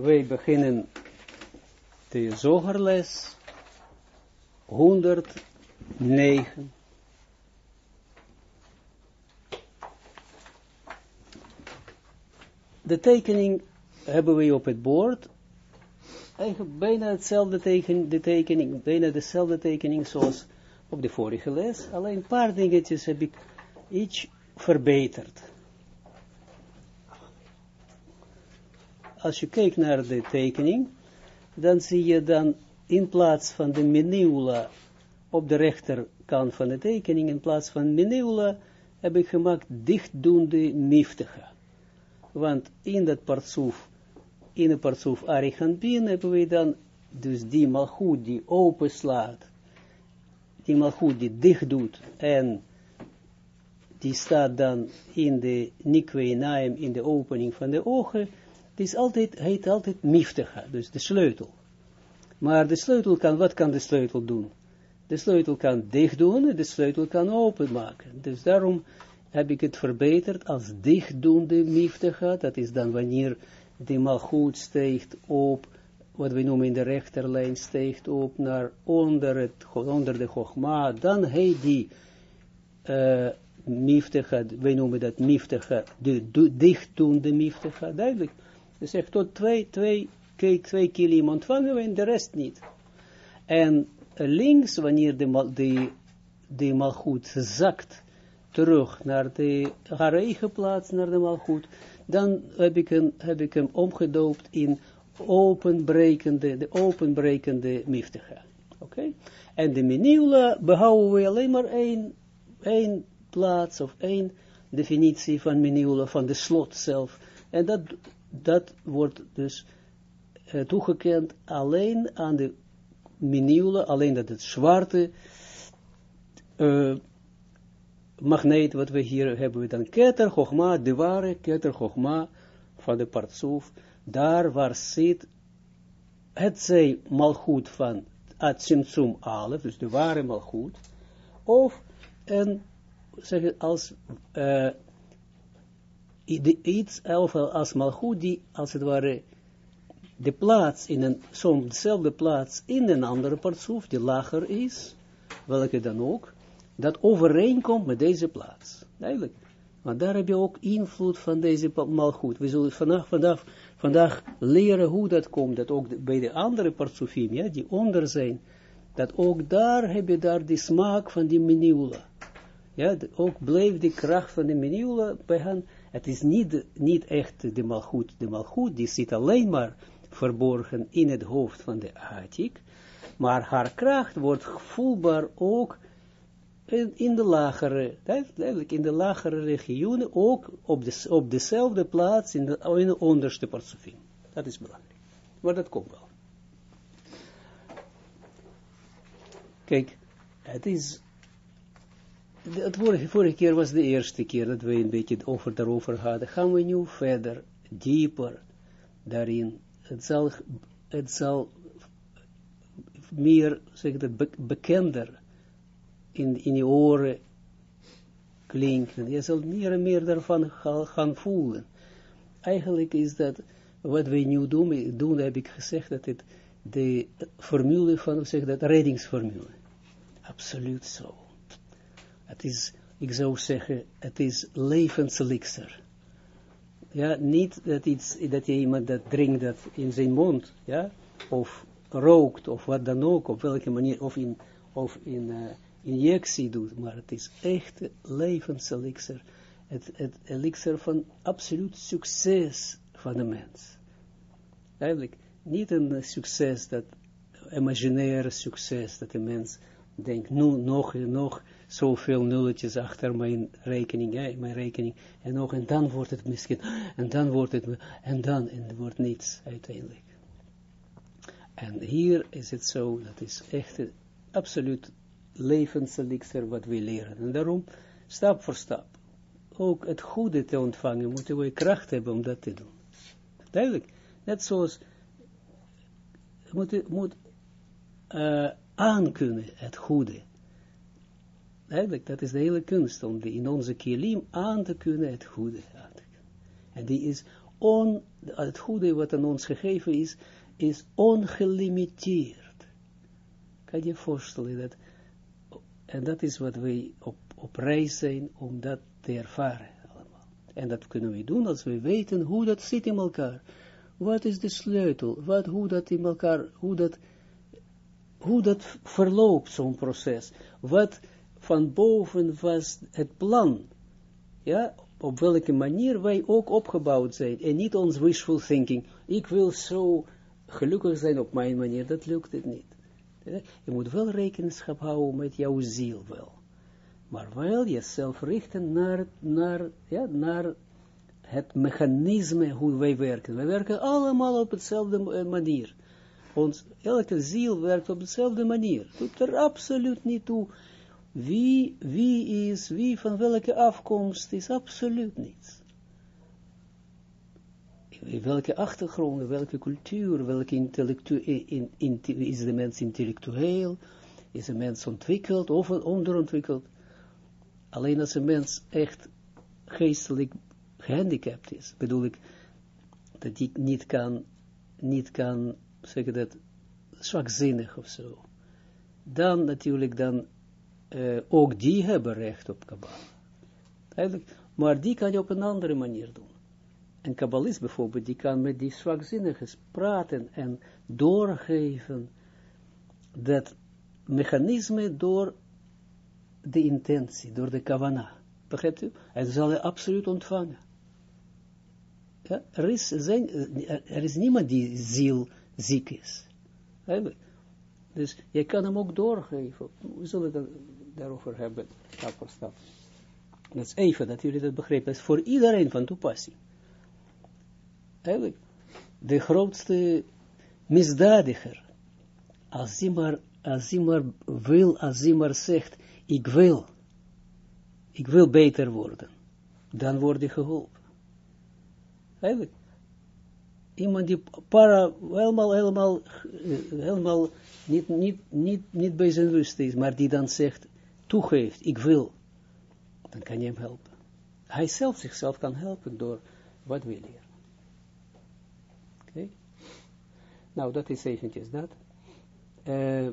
wij beginnen de zogerles 109. De tekening hebben we op het bord. Eigenlijk bijna hetzelfde de tekening, bijna dezelfde tekening zoals op de vorige les. Alleen een paar dingetjes heb ik iets verbeterd. Als je kijkt naar de tekening, dan zie je dan in plaats van de meneula op de rechterkant van de tekening, in plaats van meneula, heb ik gemaakt dichtdoende miftige. Want in dat partsoef, in het partsoef Arichanpin, hebben we dan dus die malgoed die open slaat, die malgoed die dicht doet, en die staat dan in de nikwe in de opening van de ogen, het is altijd, heet altijd miftige, dus de sleutel. Maar de sleutel kan, wat kan de sleutel doen? De sleutel kan dicht doen, de sleutel kan openmaken. Dus daarom heb ik het verbeterd als dichtdoende miftige, dat is dan wanneer die malgoed steekt op, wat we noemen in de rechterlijn, steekt op naar onder, het, onder de chogma, dan heet die uh, miftige, wij noemen dat miftige, de dichtdoende miftige, duidelijk. Dus echt tot twee, twee, twee kilim ontvangen we en de rest niet. En links, wanneer de, de, de malgoed zakt terug naar de, haar eigen plaats, naar de malgoed, dan heb ik, hem, heb ik hem omgedoopt in openbrekende, de openbrekende miftige. Oké? En de meniula behouden we alleen maar één, één plaats of één definitie van meniula, van de slot zelf. En dat dat wordt dus uh, toegekend alleen aan de miniule, alleen dat het zwarte uh, magneet, wat we hier hebben, we dan keter, chogma, de ware keter, chogma, van de partsoef, daar waar zit het zij malgoed van het simtsum alef, dus de ware malgoed, of een, zeg als uh, iets als malchut die als het ware de plaats in een, soms dezelfde plaats in een andere partsoef die lager is, welke dan ook, dat overeenkomt met deze plaats. Duidelijk. Maar daar heb je ook invloed van deze malchut. We zullen vandaag, vandaag, vandaag leren hoe dat komt, dat ook bij de andere partsoefim, ja, die onder zijn, dat ook daar heb je daar die smaak van die meniula. Ja, ook blijft die kracht van de meniula bij hen, het is niet, niet echt de malgoed. De malgoed die zit alleen maar verborgen in het hoofd van de Atik. Maar haar kracht wordt voelbaar ook in, de lagere, duidelijk in de lagere regionen, ook op, de, op dezelfde plaats in de, onderste partsofim. Dat is belangrijk. Maar dat komt wel. Kijk, het is het vorige, vorige keer was de eerste keer dat we een beetje over daarover hadden. Gaan we nu verder, dieper daarin. Het zal, het zal meer, zeg dat, bekender in, in je oren klinken. Je zal meer en meer daarvan gaan voelen. Eigenlijk is dat, wat we nu doen, doen heb ik gezegd, dat het de formule van, zeg dat, reddingsformule. Absoluut zo. Het is, ik zou zeggen, het is levenselixer. Ja, niet dat, iets, dat je iemand dat drinkt dat in zijn mond, ja, of rookt, of wat dan ook, op welke manier, of in, of in uh, injectie doet, maar het is echt levenselixer. Het, het elixir van absoluut succes van de mens. Eigenlijk, niet een succes dat, imaginaire succes, dat de mens denkt, nu nog, nog, zoveel nulletjes achter mijn rekening, ja, mijn rekening, en nog, en dan wordt het misschien, en dan wordt het, en dan, en er wordt niets uiteindelijk. En hier is het zo, dat is echt absoluut levenselixer wat we leren. En daarom, stap voor stap, ook het goede te ontvangen, moeten we kracht hebben om dat te doen. Duidelijk, net zoals, moet, moet uh, aankunnen het goede. Eigenlijk, dat is de hele kunst, om die in onze kilim aan te kunnen het goede. En die is on, het goede wat aan ons gegeven is, is ongelimiteerd. Kan je voorstellen dat, en dat is wat wij op, op reis zijn om dat te ervaren allemaal. En dat kunnen we doen als we weten hoe dat zit in elkaar. Wat is de sleutel? Wat, hoe dat in elkaar, hoe dat, hoe dat verloopt, zo'n proces. Wat van boven was het plan. Ja, op welke manier wij ook opgebouwd zijn. En niet ons wishful thinking. Ik wil zo gelukkig zijn op mijn manier. Dat lukt het niet. Je moet wel rekenschap houden met jouw ziel wel. Maar wel jezelf richten naar, naar, ja, naar het mechanisme hoe wij werken. Wij werken allemaal op dezelfde manier. Ons, elke ziel werkt op dezelfde manier. Doet er absoluut niet toe wie, wie is, wie van welke afkomst is absoluut niets. Welke achtergrond, welke cultuur, welke intellectu in, in, is de mens intellectueel, is de mens ontwikkeld of onderontwikkeld. Alleen als een mens echt geestelijk gehandicapt is, bedoel ik, dat die niet kan, niet kan, zeggen dat, zwakzinnig of zo. Dan natuurlijk, dan uh, ook die hebben recht op Kabbalah. Maar die kan je op een andere manier doen. Een kabbalist bijvoorbeeld, die kan met die zwakzinnigen praten en doorgeven dat mechanisme door de intentie, door de kavana. Begrijpt u? En zal hij absoluut ontvangen. Ja, er, is zijn, is niemand die ziel ziek is. Dus je kan hem ook doorgeven. We zullen het daarover hebben, stap voor stap. Dat is even dat jullie dat begrijpen. Dat is voor iedereen van toepassing. Eigenlijk, de grootste misdadiger, als hij maar, als hij maar wil, als hij maar zegt, ik wil, ik wil beter worden, dan word je geholpen. Eigenlijk, iemand die para, helemaal, helemaal, helemaal niet, niet, niet, niet bij zijn rust is, maar die dan zegt, toegeeft, ik wil, dan kan je hem helpen. Hij zelf zichzelf kan helpen door wat wil je. Oké? Nou, dat is eventjes dat. Uh,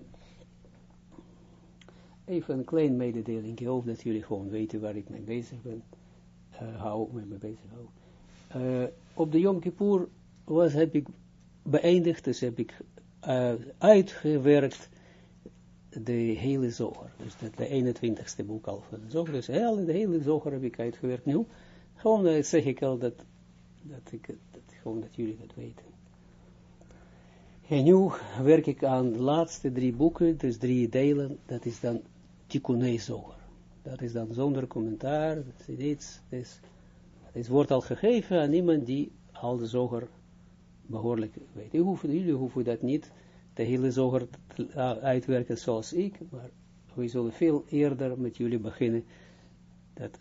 even een klein mededeling. Ik hoop dat jullie gewoon weten waar ik mee bezig ben. Uh, hou, mee bezig hou. Uh, op de Yom Kippur was, heb ik beëindigd, dus heb ik uitgewerkt de hele zoger. Dus dat de 21ste boek al van de zoger. Dus heel, de hele zoger heb ik uitgewerkt nu. Gewoon dat zeg ik al dat, dat, dat, gewoon dat jullie dat weten. En nu werk ik aan de laatste drie boeken, dus drie delen, dat is dan Tikkunei Zoger. Dat is dan zonder commentaar, dat is iets, dus, het wordt al gegeven aan iemand die al de zoger behoorlijk weet. jullie hoeven dat niet de hele zoger uitwerken zoals ik, maar we zullen veel eerder met jullie beginnen. Dat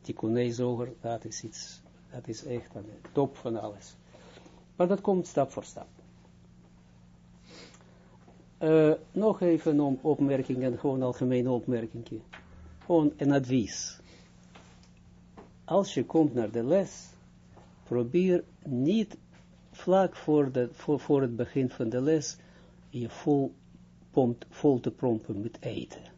Tikkunei zoger, dat is iets, dat is echt aan de top van alles. Maar dat komt stap voor stap. Uh, nog even een opmerking, gewoon algemene opmerking. Gewoon een advies. Als je komt naar de les, probeer niet vlak voor het begin van de les je vol, pompt, vol te pompen met eten.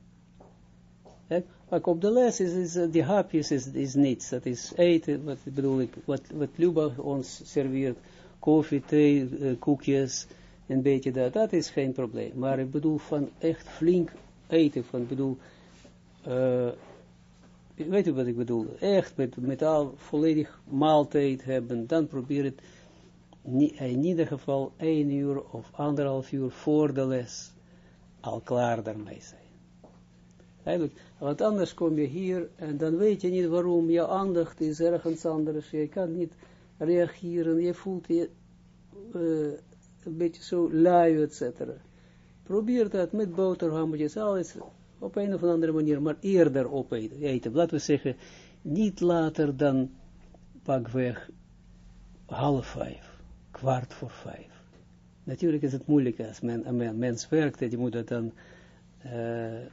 Maar op de les is, is uh, die is, is niets. Dat is eten, wat bedoel ik, wat, wat ons serveert, koffie, thee, uh, koekjes, een beetje dat, dat is geen probleem. Maar ik bedoel van echt flink eten, van bedoel, uh, weet u wat ik bedoel, echt met, met al volledig maaltijd hebben, dan probeer het in ieder geval één uur of anderhalf uur voor de les al klaar daarmee zijn. Eigenlijk, want anders kom je hier en dan weet je niet waarom, je aandacht is ergens anders, je kan niet reageren, je voelt je uh, een beetje zo lui, et cetera. Probeer dat met boterhammetjes, alles op een of andere manier, maar eerder opeten. Laten we zeggen, niet later dan pakweg half vijf kwart voor vijf. Natuurlijk is het moeilijk als men, een mens werkt, die moet dat dan uh,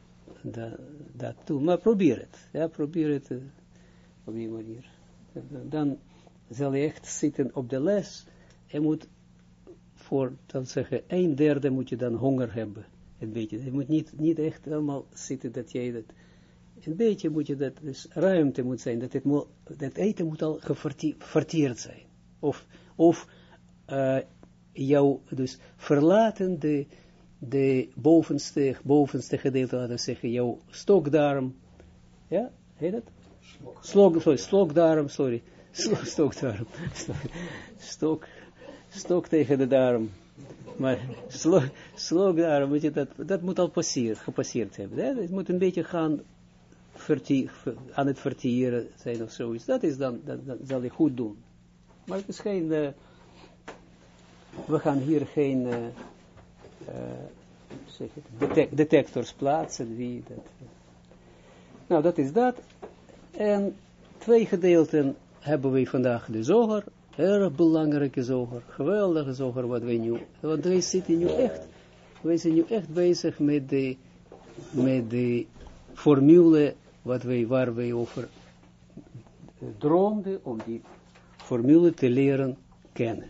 dat, doen. Maar probeer het. Ja, probeer het uh, op die manier. Dan, zal je echt zitten op de les, en moet voor, dan zeggen, een derde moet je dan honger hebben, een beetje. Je moet niet, niet echt helemaal zitten dat jij dat, een beetje moet je dat, dus ruimte moet zijn, dat, het dat eten moet al geverteerd zijn. Of, of uh, jou, dus verlaten de, de bovenste, bovenste gedeelte, laten we zeggen, jouw stokdarm, ja, heet het? Slok, sorry, stokdarm, sorry, stokdarm, stok, stok tegen de darm. Maar slok, slokdarm, moet je dat, dat moet al passeerd, gepasseerd hebben. Hè? Het moet een beetje gaan vertier, aan het vertieren zijn of zoiets. Dat is dan, dat, dat zal je goed doen. Maar het is geen, uh, we gaan hier geen uh, detectors plaatsen. Wie dat, nou, dat is dat. En twee gedeelten hebben we vandaag de zoger. Erg belangrijke zoger. Geweldige zoger wat wij nu. Want wij zitten nu echt, wij zijn nu echt bezig met de, met de formule wat wij, waar wij over droomden om die formule te leren kennen.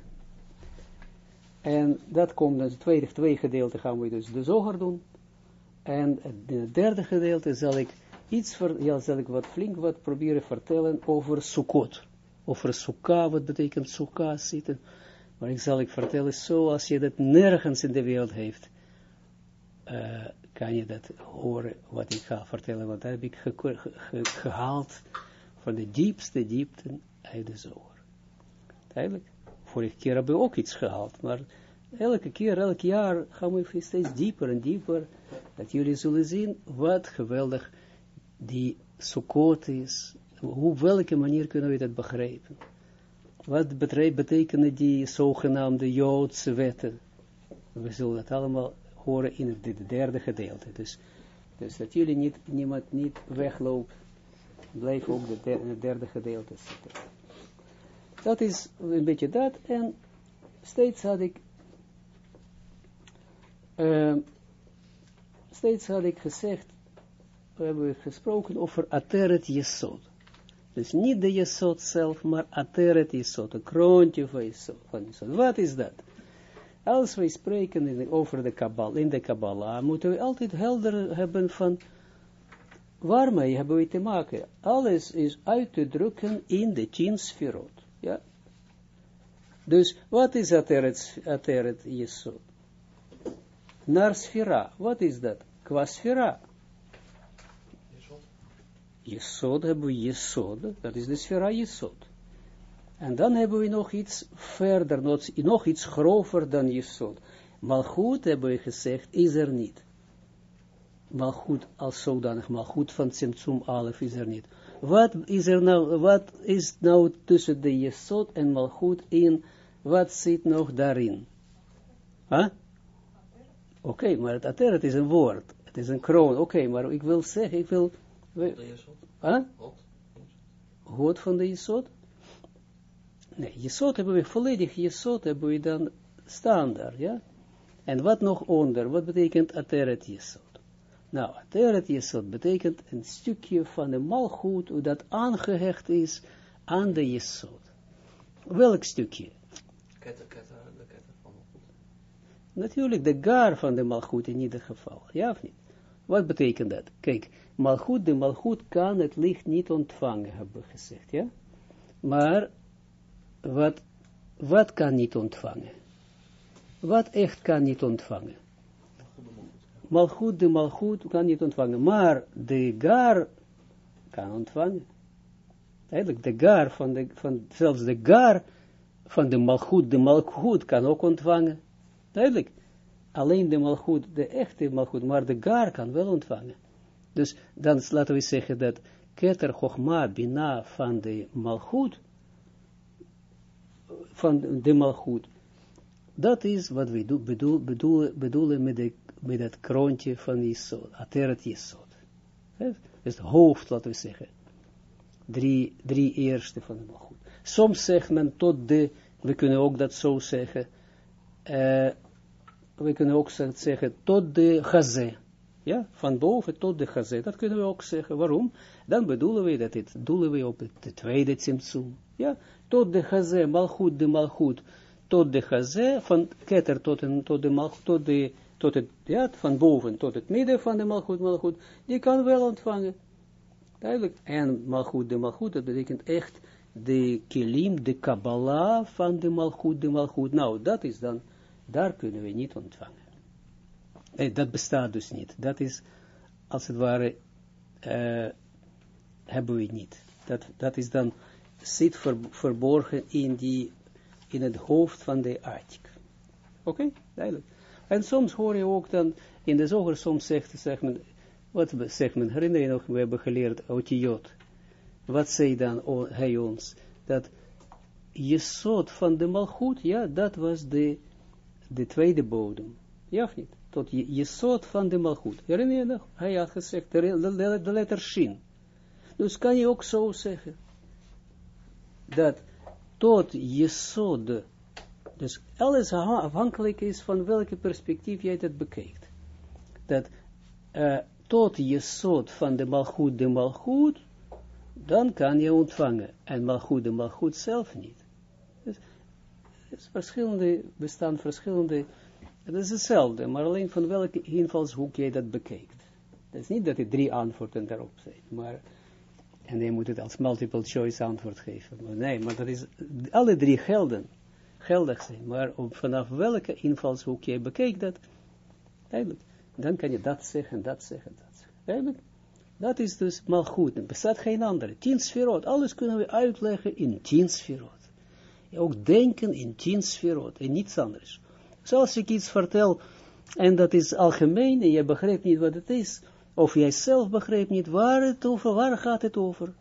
En dat komt, in het tweede, gedeelte gaan we dus de zoger doen. En in het derde gedeelte zal ik iets, ver, ja, zal ik wat flink wat proberen vertellen over Sukkot. Over Sukkah, wat betekent Sukkah zitten. Maar ik zal ik vertellen zoals je dat nergens in de wereld heeft. Uh, kan je dat horen, wat ik ga vertellen, want dat heb ik gehaald van de diepste diepten uit de zoger. Eigenlijk, vorige keer hebben we ook iets gehaald, maar elke keer, elk jaar gaan we steeds dieper en dieper, dat jullie zullen zien wat geweldig die Sukkot is, hoe, welke manier kunnen we dat begrijpen. Wat betekenen die zogenaamde Joodse wetten? We zullen dat allemaal horen in het derde gedeelte. Dus, dus dat jullie niet, niemand niet wegloopt, blijf ook de het derde gedeelte zitten. Dat is een beetje dat. En steeds had ik, uh, steeds had ik gezegd, we hebben gesproken over Ateret. Dus niet de Yesod zelf, maar Ateret Yesod, een kroontje van Yesod. Wat is dat? Als wij spreken in over de Kabbalah, in de Kabbalah, moeten we altijd helder hebben van waarmee hebben we te maken. Alles is uit te drukken in de tien sferot. Ja? Dus wat is Ateret, ateret Jesod? Naar sfera. Wat is dat? Qua sfera. Jesod hebben we Jesod. Dat is de sfera Jesod. En dan hebben we nog iets verder, nog iets grover dan Jesod. Malchut, hebben we gezegd, is er niet. Malchut als zodanig, Malchut van Tsimtsum Alef is er niet. Wat is er nou, wat is nou tussen de Jesod en Malchut in, wat zit nog daarin? Huh? Oké, okay, maar het ateret is een woord, het is een kroon, oké, maar ik wil zeggen, ik wil... De Jesod? Huh? God van de Jesod? Nee, Jesod hebben we volledig, Jesod hebben we dan standaard, ja. En wat nog onder, wat betekent Ateret Jesod? Nou, Ateret Jesod betekent een stukje van de malgoed, dat aangehecht is aan de Jesod. Welk stukje? Ketter, ketter, de ketter van malgoed. Natuurlijk, de gar van de malgoed in ieder geval, ja of niet? Wat betekent dat? Kijk, malgoed, de malgoed kan het licht niet ontvangen, hebben we gezegd, ja? Maar wat, wat kan niet ontvangen? Wat echt kan niet ontvangen? Malgoed, de malgoed kan niet ontvangen, maar de gar kan ontvangen. Eigenlijk de gar van de, van, zelfs de gar van de malgoed, de malgoed kan ook ontvangen. Duidelijk. Alleen de malgoed, de echte malgoed, maar de gar kan wel ontvangen. Dus dan laten we zeggen dat keter chogma bina van de malgoed van de malgoed. Dat is wat we do, bedoel, bedoel, bedoelen met, de, met het kroontje van Jesod, Ateret Jesod. Dat is het hoofd, laten we zeggen. Drie, drie eerste van de malgoed. Soms zegt men tot de, we kunnen ook dat zo zeggen, uh, we kunnen ook zeggen tot de gazé. Ja, van boven tot de gazé. Dat kunnen we ook zeggen. Waarom? Dan bedoelen we dat het, doelen we op het tweede tsimtsum. Ja, tot de gazé, malchut de malchut, tot de gazé, van ketter tot, een, tot de malchut, tot de, tot het, van boven tot het midden van de malchut, malchut, die kan wel ontvangen. Duidelijk. En malchut de malchut, dat betekent echt de kilim, de kabbalah van de malchut, de malchut. Nou, dat is dan, daar kunnen we niet ontvangen. Nee, dat bestaat dus niet. Dat is, als het ware, uh, hebben we niet. Dat, dat is dan, zit ver, verborgen in, die, in het hoofd van de Atik. Oké, okay? duidelijk. En soms hoor je ook dan, in de zoger soms zegt, zegt men, wat zegt men, herinner je nog, we hebben geleerd, Otiot. Wat zei dan hij ons? Dat je soort van de malgoed, ja, dat was de, de tweede bodem. Ja of niet? tot je, je soort van de malgoed. Herinner je nog? Hij had gezegd, de, de, letter shin. Dus kan je ook zo zeggen, dat tot je soort, dus alles afhankelijk is van welke perspectief jij dat bekijkt. Dat uh, tot je soort van de malgoed, de malgoed, dan kan je ontvangen. En malgoed, de malgoed zelf niet. Dus, dus verschillende, bestaan verschillende het is hetzelfde, maar alleen van welke invalshoek jij dat bekijkt. Het is niet dat er drie antwoorden daarop zijn, maar, en je moet het als multiple choice antwoord geven. Maar nee, maar dat is, alle drie gelden, geldig zijn, maar op, vanaf welke invalshoek jij bekijkt dat, eigenlijk, dan kan je dat zeggen, dat zeggen, dat zeggen. Dat is dus mal goed. Er bestaat geen andere. Tien sferot. Alles kunnen we uitleggen in tien sferot. Ook denken in tien sferot en niets anders. Zoals ik iets vertel, en dat is algemeen, en je begrijpt niet wat het is, of jij zelf begrijpt niet waar het over, waar gaat het over,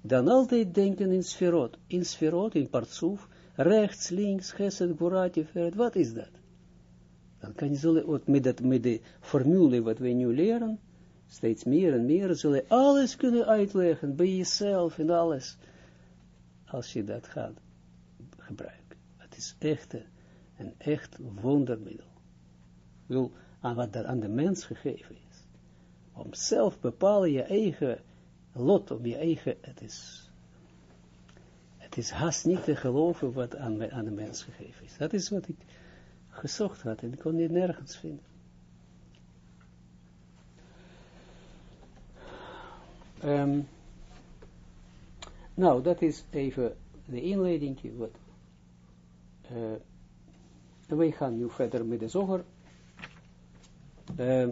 dan altijd denken in sferot, in sferot, in partsoef, rechts, links, geset, borati, veret, wat is dat? Dan kan je zullen, met, dat, met de formule wat we nu leren, steeds meer en meer, zullen alles kunnen uitleggen, bij jezelf en alles, als je dat gaat gebruiken. Het is echt een echt wondermiddel. Wil aan wat er aan de mens gegeven is. Om zelf bepalen je eigen lot, om je eigen, het is, het is haast niet te geloven wat aan, aan de mens gegeven is. Dat is wat ik gezocht had en ik kon dit nergens vinden. Um, nou, dat is even de inleiding, wat en wij gaan nu verder met de zoger. Uh,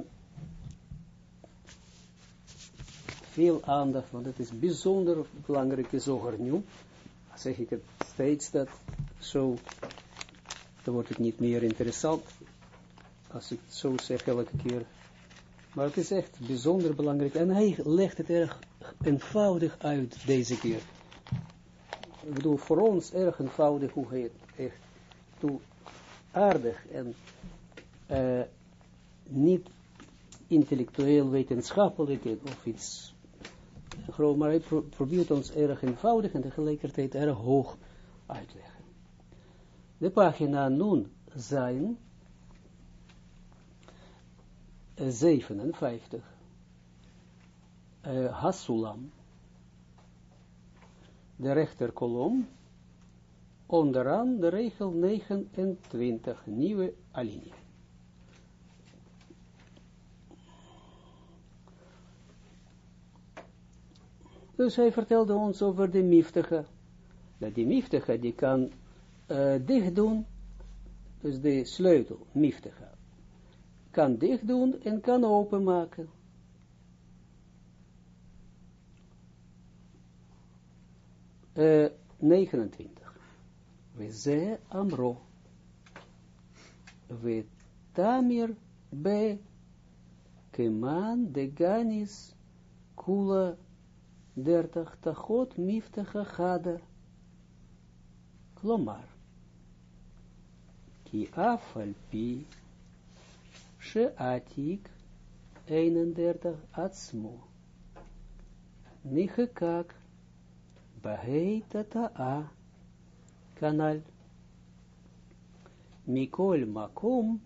veel aandacht, want het is bijzonder belangrijke zoger nu. Zeg ik het steeds dat zo, dan wordt het niet meer interessant. Als ik het zo zeg elke keer. Maar het is echt bijzonder belangrijk. En hij legt het erg eenvoudig uit deze keer. Ik bedoel, voor ons erg eenvoudig hoe hij het echt toe aardig en uh, niet intellectueel wetenschappelijk of iets maar hij probeert ons erg eenvoudig en tegelijkertijd erg hoog uitleggen. De pagina nun zijn 57 uh, Hasulam de rechterkolom onderaan de regel 29, nieuwe alinea. Dus hij vertelde ons over de miftige. Dat die miftige, die kan eh, dicht doen, dus de sleutel, miftige, kan dicht doen en kan openmaken. Eh, uh, 29. We ze amro. We tamir be keman de ganis kula dertig tachot miftige gader. Klomar. Ki af al pi sheatik 31 atzmo. Nihekak bahei a, kanal. Mikol makom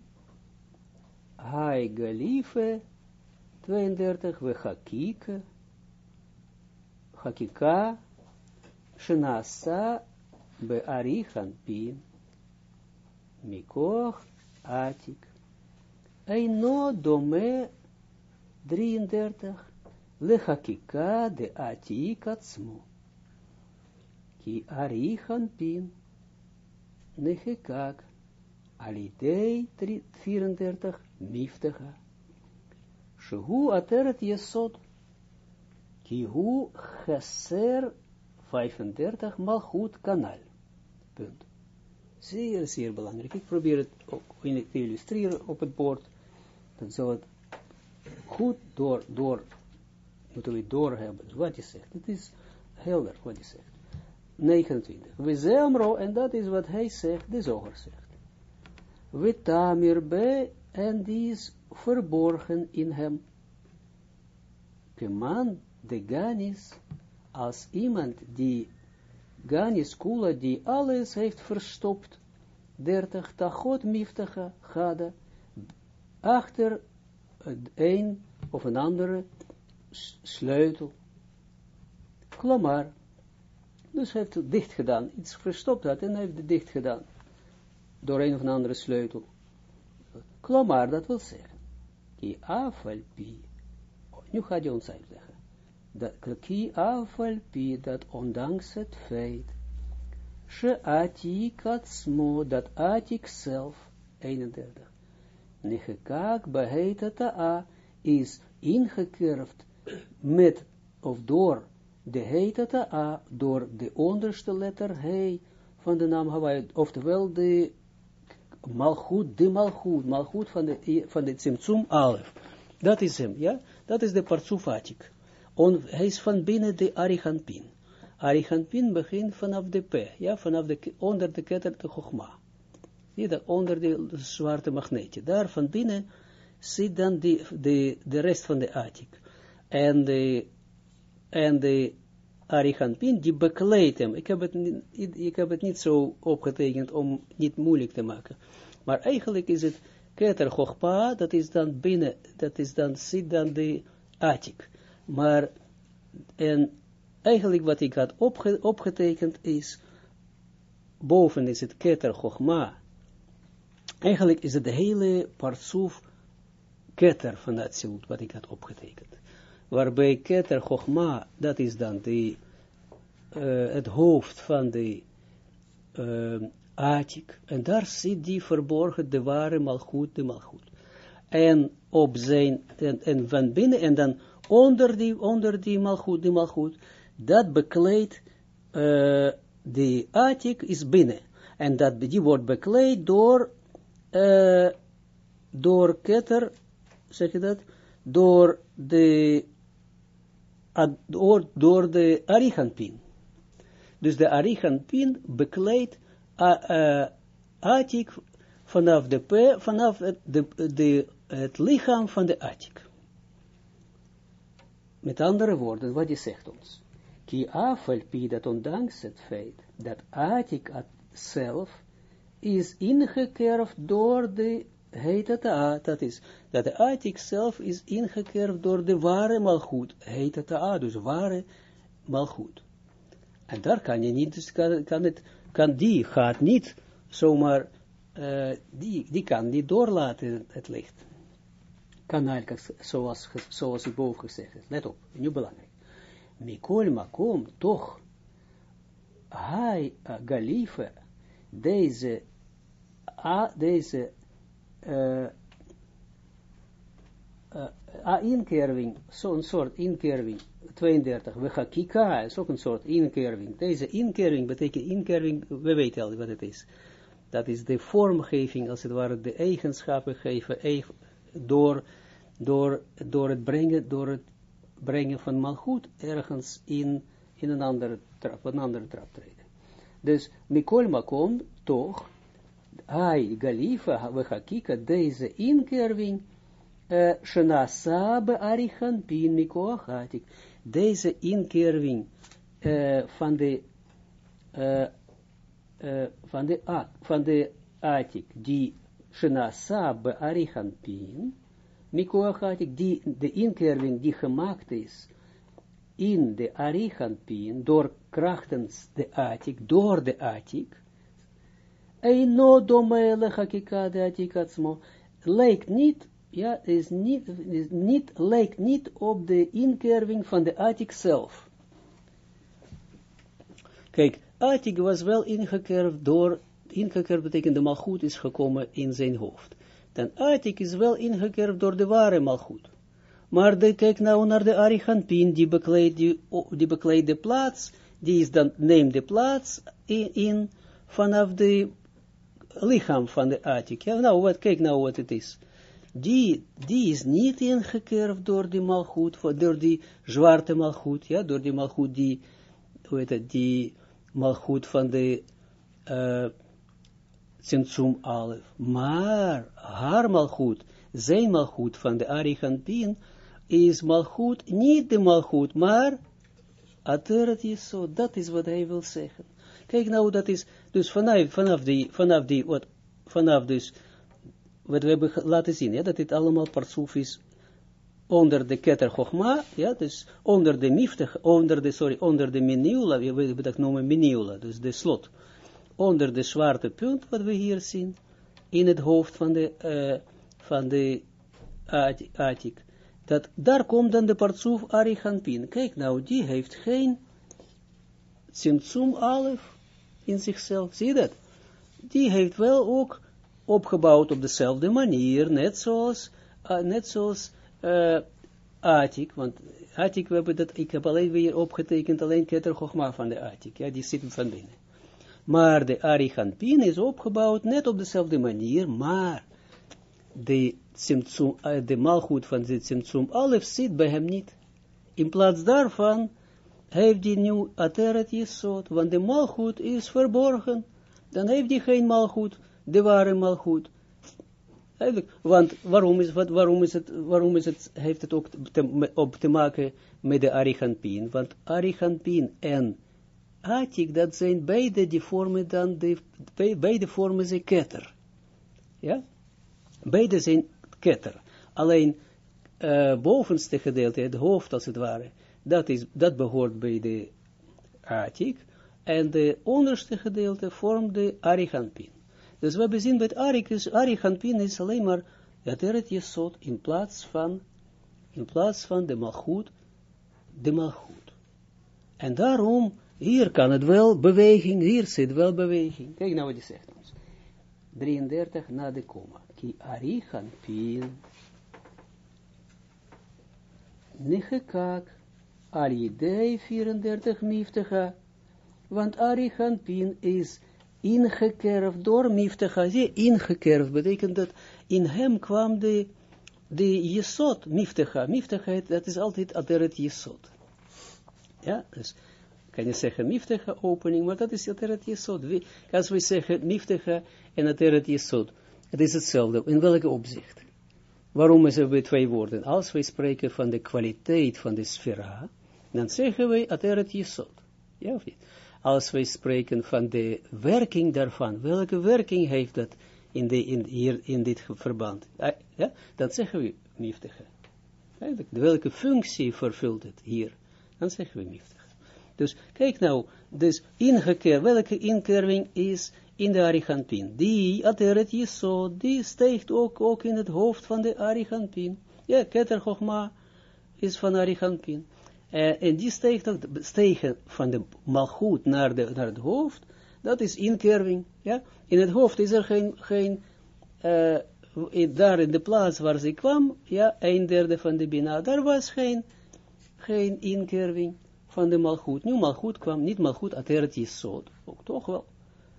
Hai galife 32 we hakike hakika, shenasa, be arichan pin, mikoch, atik, eino dome, 33, le hakika de atik atzmo, ki arichan pin, nechekak, alidei 34, miftecha, shehu ateret yesod, ki hu geser 35 mal goed kanaal. Punt. Zeer, zeer belangrijk. Ik probeer het ook te illustreren op het bord. Dan zal het goed door, door, moeten we doorhebben wat je zegt. Het is helder wat je zegt. 29. We zemro, en dat is wat hij zegt, de zoger zegt. We tamir be, en die is verborgen in hem. Keman de ganis, als iemand die ganis kula, die alles heeft verstopt, 30 tachot miftacha gada, achter een of een andere sleutel. Klomar, dus heeft het dicht gedaan, iets verstopt had en heeft het dicht gedaan, door een of een andere sleutel. Klomar, dat wil zeggen, ki afal pi, nu gaat je ons uitleggen, dat ki afal pi, dat ondanks het feit, she atik atzmo, dat atik zelf, 31, nechekak beheita a, is ingekerfd met, of door, de heetata a, door de onderste letter he, van de naam Hawaii, oftewel de malchut, de malchut, malchut van de, van de Tsimtsum Alef. Dat is hem, ja? Dat is de partsoefatik. On, hij is van binnen de Arihanpin. Arihanpin begint vanaf de P, ja, vanaf de, onder de ketter de Chogma. Dat, onder de zwarte magneetje. Daar van binnen zit dan de, de, de rest van de Atik. En de, en de Arihanpin, die bekleedt hem. Ik heb, het ik heb het niet zo opgetekend om niet moeilijk te maken. Maar eigenlijk is het Keter Chochpa, dat is dan binnen, dat is dan, zit dan de Atik. Maar, en eigenlijk wat ik had opge, opgetekend is, boven is het Keter Chochma. Eigenlijk is het de hele partsoef Keter van dat wat ik had opgetekend. Waarbij Keter Chochma, dat is dan de, uh, het hoofd van de uh, Atik. En daar zit die verborgen, de ware malgoed, de malgoed. En op zijn, en, en van binnen, en dan onder die, onder die malgoed, die malgoed, dat bekleedt, uh, de Atik is binnen. En dat, die wordt bekleed door, uh, door ketter, zeg je dat, door de, door, door de Arihanpin. Dus de Arihanpin bekleedt uh, uh, Atik vanaf, de, vanaf de, de, het lichaam van de Atik. Met andere woorden, wat je zegt ons. Ki afalpi dat ondanks het feit dat Atik zelf is ingekerfd door de heet het A, dat is, dat de Atik zelf is ingekerfd door de ware malgoed, heet het A, dus ware malgoed. En daar kan je niet, dus kan, kan, het, kan die gaat niet zomaar, uh, die, die kan niet doorlaten het licht. Kanaal, zoals, zoals ik boven gezegd heb. Let op, nu belangrijk. Mikol makom, toch, hij, uh, galife, deze, a, deze uh, uh, zo'n soort inkerving, 32, we gaan kika, is ook een soort inkerving. Deze inkerving betekent inkerving, we weten al wat het is. Dat is de vormgeving, als het ware, de eigenschappen geven, door, door, door het brengen, door het brengen van malgoed ergens in, in een andere trap, een andere trap treden. Dus, Mikol Makom, toch, Ai, Galifa, we hakika, deze inkerving, uh, Shenasa be Arichan Pin Mikoachatik. Deze inkerving uh, van de uh, van de van de Atik, die Shenasa be Arichan Pin, Mikoach Atik, die, de inkerving die gemaakt is in de Arichanpin, door krachtens de Atik, door de Atik, Eino domele hakika de Atik atzmo, lijkt niet, ja, is niet, is niet, lijkt niet op de inkerving van de Atik zelf. Kijk, Atik was wel ingekerfd door, ingekerfd betekent de malgoed is gekomen in zijn hoofd. Dan Atik is wel ingekerfd door de ware malgoed. Maar de, kijk nou naar de Arichanpin, die bekleedt die, die de plaats, die is dan, neemt de plaats in, in vanaf de lichaam van de Atik. Ja, nou, wat, kijk nou wat het is. Die, die is niet ingekerfd door die malgoed, door die zwarte malgoed, ja, door die malgoed die, hoe heet het, die malgoed van de uh, Tsimtsum Alef. Maar haar malgoed, zijn malgoed van de Arichanpin, is malgoed, niet de malgoed, maar Ateret zo. dat is wat hij wil zeggen. Kijk nou, dat is, dus vanaf, vanaf die, vanaf die, wat, vanaf dus, wat we hebben laten zien, ja, dat dit allemaal partsoef is onder de keter Chochma, ja, dus onder de miftig, onder de, sorry, onder de meniula, we hebben dat noemen meniula, dus de slot, onder de zwarte punt, wat we hier zien, in het hoofd van de, uh, van de Atik, dat daar komt dan de partsoef Arichanpin. Kijk nou, die heeft geen Tsimtsum Alef in zichzelf, zie je dat? Die heeft wel ook opgebouwd op dezelfde manier, net zoals, uh, net zoals uh, Atik, want Atik, we hebben dat, ik heb alleen weer opgetekend, alleen Keter Chochma van de Atik, ja, die zit van binnen. Maar de Arichanpin is opgebouwd net op dezelfde manier, maar de, simtsum, de malgoed van de Tsimtsum Alef zit bij hem niet. In plaats daarvan heeft hij nu Ateret Jesod, want de malgoed is verborgen. Dan heeft hij geen malgoed, de ware malgoed. Want waarom is, wat, waarom is het, waarom is het, heeft het ook te, op te maken met de Arichanpin? Want Arichanpin en Atik, dat zijn beide die vormen dan, de, beide vormen ze ketter. Ja? Beide zijn ketter. Alleen, uh, bovenste gedeelte, het hoofd als het ware, dat, is, dat behoort bij de Atik, en de onderste gedeelte vormt de Arichanpin. Dus we hebben gezien bij Arik, Arichanpin is alleen maar het Jesod in plaats van, in plaats van de Malchut, de Malchut. En daarom, hier kan het wel beweging, hier zit wel beweging. Kijk nou wat hij zegt ons. 33 na de komma. Ki Arichanpin, Nechekak, Alidei 34 miftiga, want Arichanpin is ingekerfd door miftiga, zie, ingekerfd betekent dat in hem kwam de, de jesot, miftiga, miftiga, dat is altijd aderet jesot. Ja, dus kan je zeggen miftiga opening, maar dat is aderet jesot. Als we zeggen miftiga en aderet jesot, het is hetzelfde, in welke opzicht? Waarom is er bij twee woorden? Als wij spreken van de kwaliteit van de sfera, dan zeggen wij ateret jesot. Ja of niet? Als wij spreken van de werking daarvan, welke werking heeft dat in, de, in, hier, in dit verband? Ja, dan zeggen we miftige. Welke functie vervult het hier? Dan zeggen we miftige. Dus kijk nou, dus ingekeerd, welke inkerving is in de Arichanpin? Die, ateret jesot, die steekt ook, ook in het hoofd van de Arichanpin. Ja, Keter is van Arichanpin. Uh, en die steekt ook, van de malgoed naar, de, naar het hoofd, dat is inkerving. Ja? In het hoofd is er geen, geen uh, daar in de plaats waar ze kwam, ja, een derde van de bina, daar was geen, geen inkerving van de malgoed. Nu malgoed kwam, niet malgoed, ateret jesod, ook toch wel,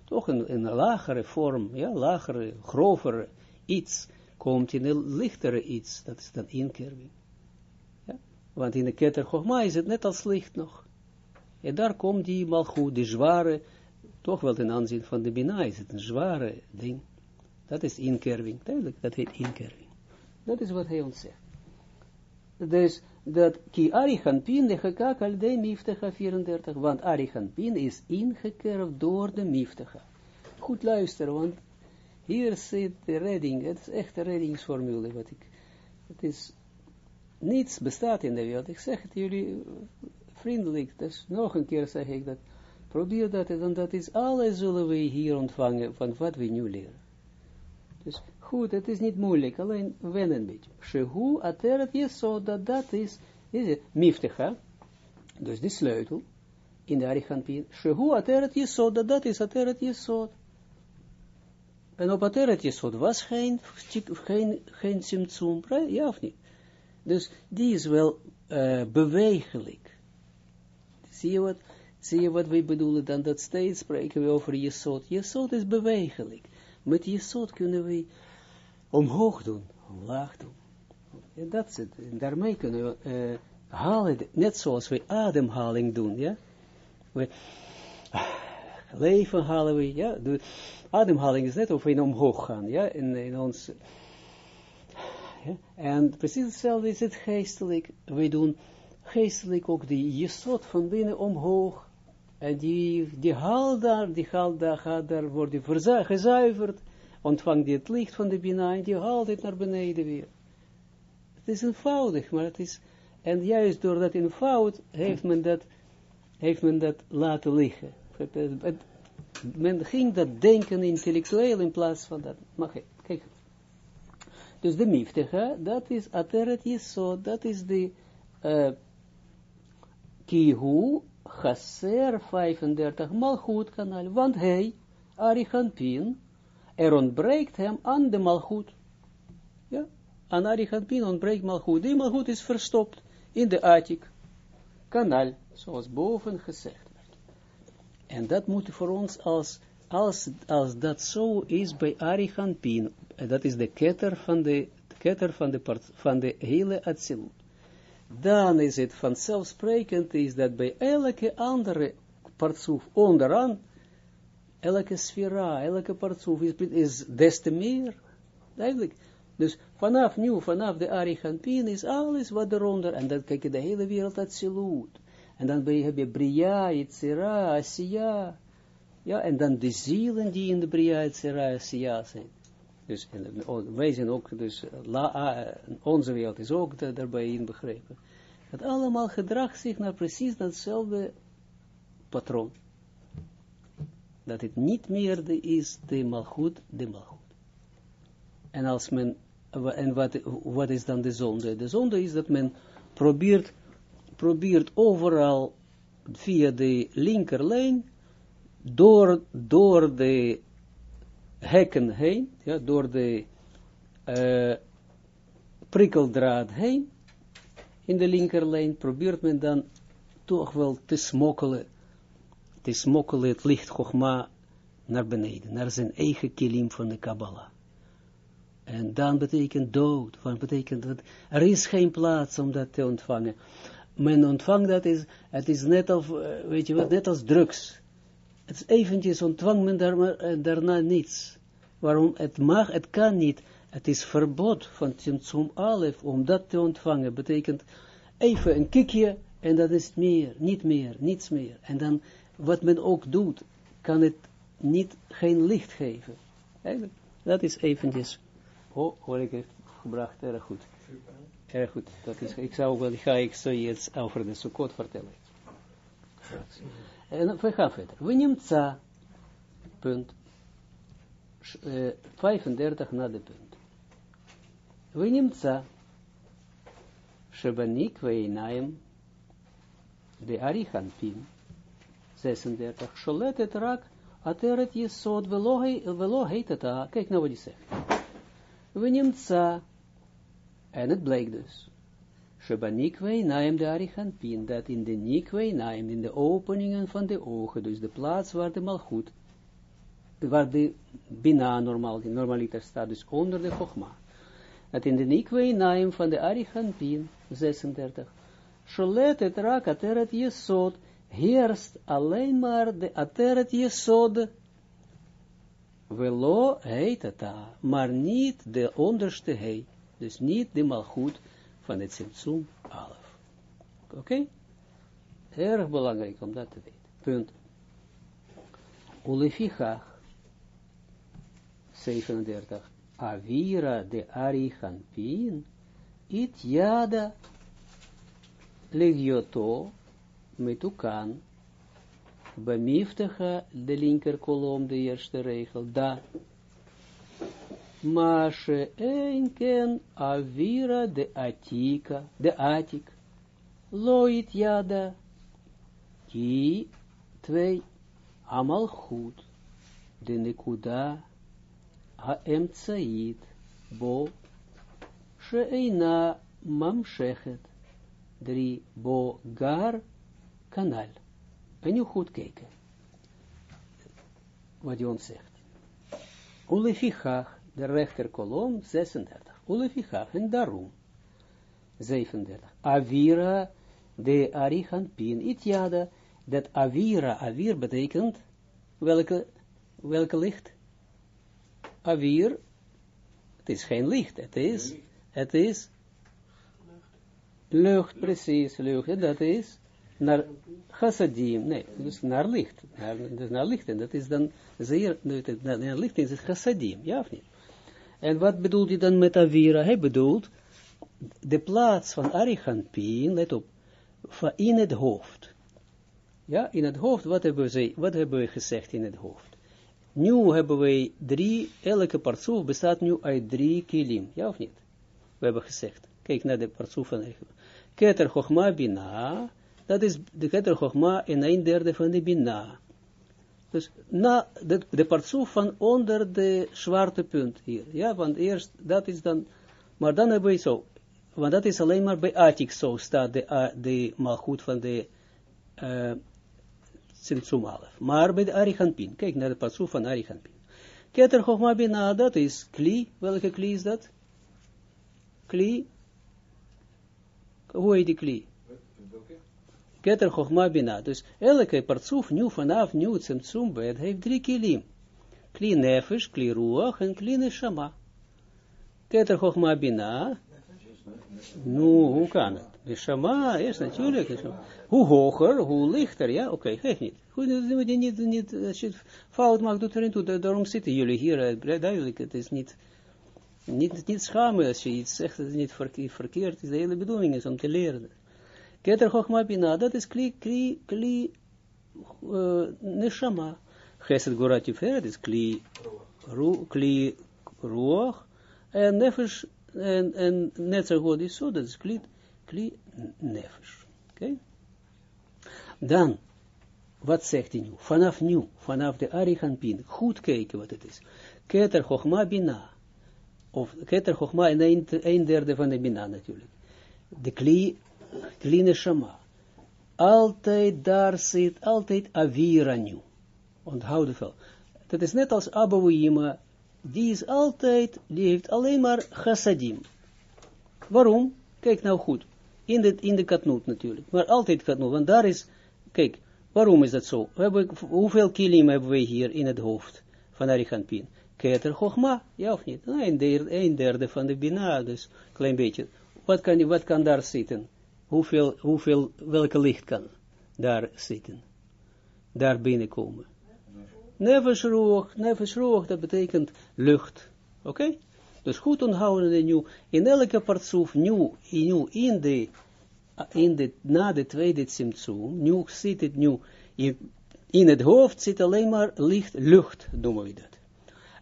toch een, een lagere vorm, ja, lagere, grovere iets, komt in een lichtere iets, dat is dan inkerving. Want in de keter is het net als licht nog. En daar komt die malgoed, die zware, toch wel ten aanzien van de Bina is het een zware ding. Dat is inkerving, duidelijk, dat heet inkerving. Dat is wat hij ons. Dus, dat ki de gekak al de miftecha 34, want arichanpin is ingekerfd door de miftecha. Goed luisteren, want hier zit de redding, het is echt een reddingsformule wat ik Het is, niets bestaat in de wereld. Ik zeg het jullie eh, vriendelijk, dus nog een keer zeg ik dat. Probeer dat, en dat is alles zullen we hier ontvangen van wat we nu leren. Goed, het is niet moeilijk, alleen wen een beetje. Shehu ateret jesod, dat dat is, is het, miftecha, dus die sleutel, in de Arichampin, Shehu ateret jesod, dat dat is ateret jesod. En op ateret jesod was geen, geen, geen simtsum, ja of niet? Dus die is wel uh, bewegelijk. Zie je wat? Zie je wat wij bedoelen dan? Dat steeds spreken we over Jesod. Jesod is bewegelijk. Met Jesod kunnen we omhoog doen, omlaag doen. En dat is het. Daarmee kunnen we uh, halen, net zoals we ademhaling doen, ja. We, leven halen we, ja. De ademhaling is net of we omhoog gaan, ja, in, in ons... Ja? En precies hetzelfde is het geestelijk. We doen geestelijk ook die jesot van binnen omhoog. En die, die haal daar, die haal daar, gaat daar, wordt die gezuiverd, ontvangt die het licht van de Bina en die haalt het naar beneden weer. Het is eenvoudig, maar het is, en juist door dat eenvoud heeft men dat, heeft men dat laten liggen. men ging dat denken intellectueel in plaats van dat. Mag ik, kijk. Dus de miftige, dat is ateret yesod, dat is de uh, kihu Chasser 35 malchut kanaal, want hij, Arichanpin, er ontbreekt hem aan de malchut. Ja, aan Arichanpin ontbreekt malchut. Die malchut is verstopt in de attic kanaal, zoals boven gezegd werd. En dat moet voor ons als, als, als dat zo is bij Arichanpin, dat is de ketter van de, ketter van de, van de hele Atsilut dan is het vanzelfsprekend is dat bij elke andere partsoef onderaan, elke sfera, elke partsoef is, is des te meer, duidelijk. Dus vanaf nu, vanaf de Arichampin is alles wat eronder, en dan kijk je de hele wereld Silut. En dan heb je Bria, Yitzira, Asiya, ja, en dan de zielen die in de Bria, Yitzira, Asiya zijn. Dus en, wij zijn ook, dus la, onze wereld is ook daarbij inbegrepen. Het allemaal gedraagt zich naar precies datzelfde patroon. Dat het niet meer de is de malgoed, de malgoed. En als men, en wat, wat is dan de zonde? De zonde is dat men probeert, probeert overal via de linkerlijn, door, door de hekken heen, ja, door de uh, prikkeldraad heen, in de linkerlijn, probeert men dan toch wel te smokkelen, te smokkelen het licht Chogma naar beneden, naar zijn eigen kilim van de Kabbalah. En dan betekent dood, wat betekent dat er is geen plaats om dat te ontvangen. Men ontvangt dat, is, het is net, of, eh, weet je wat, net als drugs. Het is eventjes ontvangt men uh, daarna niets. Waarom? Het mag, het kan niet. Het is verbod van Tzimtzum Alef om dat te ontvangen. Betekent even een kikje en dat is meer, niet meer, niets meer. En dan, wat men ook doet, kan het niet, geen licht geven. Dat is eventjes, oh, hoor ik het gebracht, erg goed. Erg goed, dat is, ik zou wel, ga ik zoiets over de Sukkot vertellen. En we gaan verder. We nemen za, punt, 35 na de punt. We nemen za, Shebanik Veinaim, de Arichanpin, 36, Sholet et rak, ateret jesod, velo heet het kijk nou wat hij zegt. We nimtza, en het blijkt dus, Shebanik Veinaim, de Arichanpin, dat in de Nikweinaim, in de openingen van de ogen, dus de plaats waar de malchut, waar de Bina normaal, normaliter staat, dus onder de Chogma, dat in de Nikweinaim van de Arichanpin, 36. Sholet et rak ateret jesod, heerst alleen maar de ateret jesod, velo het maar niet de onderste hei, dus niet de malgoed van het Simtsum Alef. Oké? Okay? Erg belangrijk om dat te weten. Punt. Ulefichach, 37. Avira de Arichanpin, it yada legioto metukan bemiftecha de linker kolom de eerste regel da Mashe enken avira de atika de atik loit yada ki twee amal de nekuda bo sheina mamshechet drie bo gar En nu goed kijken wat hij ons zegt. Ulefichach, de rechter kolom, 36. Ulefichach, en daarom, 37. Avira, de arichan pin, itjada, dat avira, avir betekent, welke, welke licht? Avir, het is geen licht, het is, het is lucht, precies, lucht, dat is naar chassadim, nee, dus naar licht, naar, dus naar licht, en dat is dan zeer, naar licht is het chassadim, ja of niet? En wat bedoelt hij dan met avira? Hij bedoelt de plaats van Arichampin, let op, in het hoofd. Ja, in het hoofd, wat hebben, we, wat hebben we gezegd in het hoofd? Nu hebben wij drie, elke partsoef bestaat nu uit drie kilim, ja of niet? We hebben gezegd, kijk naar de partsoef van Keter Chochma Bina, dat is de Keter in een derde van de Bina. Dus na de, de partsoef van onder de zwarte punt hier. Ja, want eerst, dat is dan, maar dan hebben we zo, want dat is alleen maar bij Atik zo staat de, de malgoed van de uh. Maar bij de Arichanpin, kijk naar de partsoef van Arichanpin. Keter Bina, dat is kli, welke kli is dat? Kli, hoe heet die kli? Keter Chochma Bina. Dus elke partsoef, nu vanaf nu Tsimtsum Bet, heeft drie kilim. Kli nefesh, kli ruach en kli neshama. Keter Chochma Bina. Nu, hoe kan het? Neshama is natuurlijk. Hoe hoger, hoe lichter, ja, oké, okay, geef niet. Goed, je niet, niet, als je het fout maakt, doet erin toe, daarom zitten jullie hier, duidelijk, het is niet, niet, niet schamen als je iets zegt, dat is niet verkeerd, is de hele bedoeling is om te leren. Keter Chochma Bina, dat is kli, kli, kli, uh, neshama. Geset Gorati Feret is kli, ru, kli, ruach, en nefesh, en, en net zo goed is zo, dat is kli, kli, nefesh. Oké? Okay? Dan, wat zegt hij nu? Vanaf nu, vanaf de Arihanpin, goed kijken wat het is. Keter Chochma Bina, of Keter Chochma in een, een derde van de Bina natuurlijk. De kli, kli neshama. Altijd daar zit, altijd avira nu. Onthoud het. Dat is net als Abouima, die is altijd, die heeft alleen maar chassadim. Waarom? Kijk nou goed. In de, in de katnoot natuurlijk. Maar altijd katnoot, want daar is, kijk, waarom is dat zo? We hoeveel kilim hebben we hier in het hoofd van Arichanpin? Keter Chochma, ja of niet? Nou, een, derde, een derde van de Bina, dus klein beetje. Wat kan, wat kan daar zitten? Hoeveel, hoeveel, welke licht kan daar zitten? Daar binnenkomen. Nefesh roog, dat betekent lucht. Oké? Dus goed onthouden nu, in elke partsoef, nu, nu in de, in de, na de tweede simtsum, nu zit het nu, in, in het hoofd zit alleen maar licht, lucht, noemen we dat.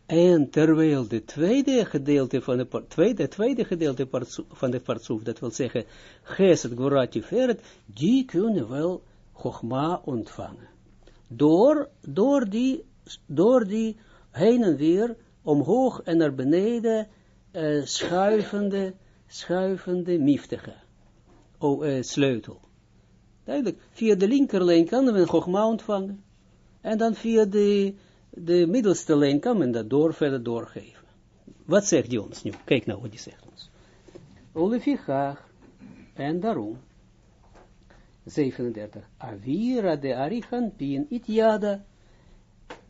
En terwijl de tweede gedeelte van de tweede, tweede gedeelte van de partsoef, dat wil zeggen, Geset, Gorati, Feret, die kunnen wel Chogma ontvangen. Door, door die, door die heen en weer, omhoog en naar beneden, uh, schuivende, schuivende miftige, uh, sleutel. Duidelijk, via de linkerlijn kan men Chogma ontvangen. En dan via de de middelste lijn kan men dat door, verder doorgeven. Wat zegt hij ons nu? Kijk nou wat hij zegt ons. En daarom, 37, Avira de Arichanpin, Itjada,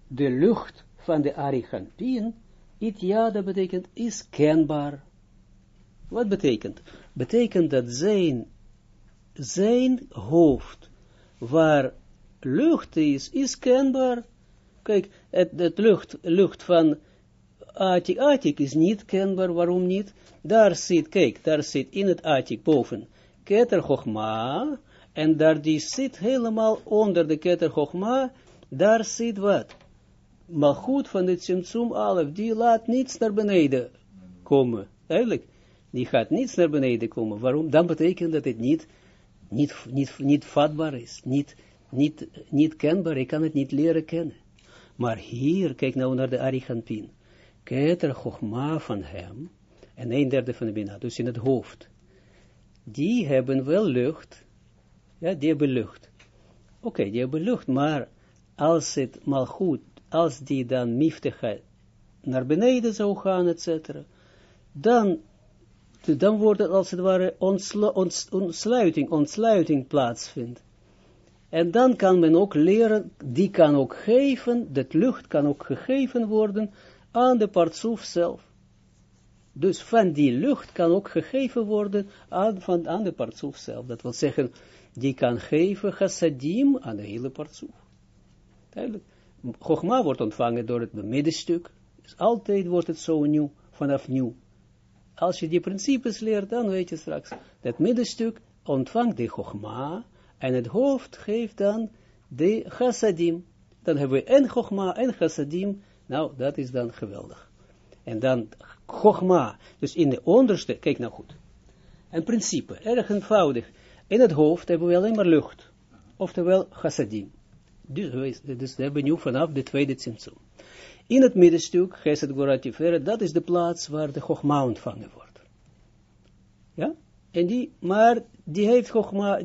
de lucht van de Arichanpin, Itjada betekent is kenbaar. Wat betekent? Betekent dat zijn, zijn hoofd, waar lucht is, is kenbaar Kijk, het, lucht, lucht van Atik, Atik is niet kenbaar, waarom niet? Daar zit, kijk, daar zit in het Atik boven, Keter Chochma, en daar die zit helemaal onder de Keter Chochma, daar zit wat? Maar goed van het Tsimtsum Alef, die laat niets naar beneden komen, eigenlijk. Die gaat niets naar beneden komen. Waarom? Dan betekent dat het niet, niet, niet, niet vatbaar is, niet, niet, niet kenbaar, ik kan het niet leren kennen. Maar hier, kijk nou naar de Arigantin. Keter Chogma van hem, en een derde van de Bina, dus in het hoofd. Die hebben wel lucht, ja, die hebben lucht. Oké, die hebben lucht, maar als het mal goed, als die dan miftigheid naar beneden zou gaan, etc., dan, dan wordt het als het ware ontslu, ontsluiting, ontsluiting plaatsvindt. En dan kan men ook leren, die kan ook geven, dat lucht kan ook gegeven worden aan de partsoef zelf. Dus van die lucht kan ook gegeven worden aan, van, aan de partsoef zelf. Dat wil zeggen, die kan geven chassadim aan de hele partsoef. Duidelijk. Chogma wordt ontvangen door het middenstuk. Dus altijd wordt het zo nieuw, vanaf nieuw. Als je die principes leert, dan weet je straks, dat middenstuk ontvangt de Chogma, en het hoofd geeft dan de chassadim. Dan hebben we en Chogma en chassadim. Nou, dat is dan geweldig. En dan Chogma, dus in de onderste, kijk nou goed. Een principe, erg eenvoudig. In het hoofd hebben we alleen maar lucht. Oftewel chassadim. Dus, dus we hebben nu vanaf de tweede tzimtzum. In het middenstuk, Geset Goratifere, dat is de plaats waar de Chogma ontvangen wordt. Ja? En die, maar die heeft,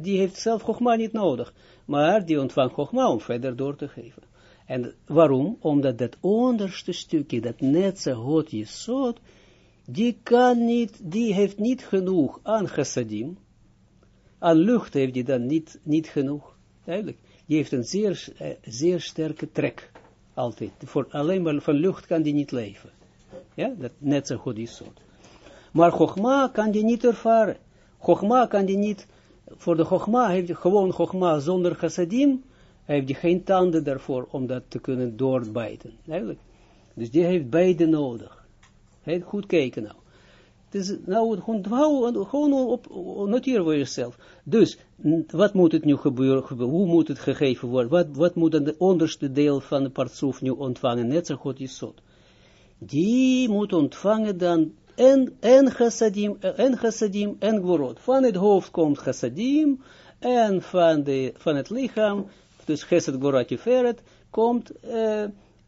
die heeft zelf Chogma niet nodig. Maar die ontvangt Chogma om verder door te geven. En waarom? Omdat dat onderste stukje, dat netse God Jesod, die kan niet, die heeft niet genoeg aan chassadim. Aan lucht heeft die dan niet, niet genoeg. Duidelijk. Die heeft een zeer, eh, zeer sterke trek. Altijd. Voor, alleen maar van lucht kan die niet leven. Ja, dat net zo goed is zo. Maar Chogma kan die niet ervaren. Chogma kan die niet, voor de Chogma heeft hij gewoon Chogma zonder chassadim, heeft hij geen tanden daarvoor om dat te kunnen doorbijten. Eigenlijk. Dus die heeft beide nodig. Heet goed kijken nou. Dus nou, gewoon, gewoon op, noteer voor jezelf. Dus, wat moet het nu gebeuren, hoe moet het gegeven worden, wat, wat moet dan de onderste deel van de partsoef nu ontvangen, net zo goed is zo. Die moet ontvangen dan en, en chassadim, en chassadim, en gvorot. Van het hoofd komt chassadim, en van, de, van het lichaam, dus chesed gvorot jeferet, komt uh,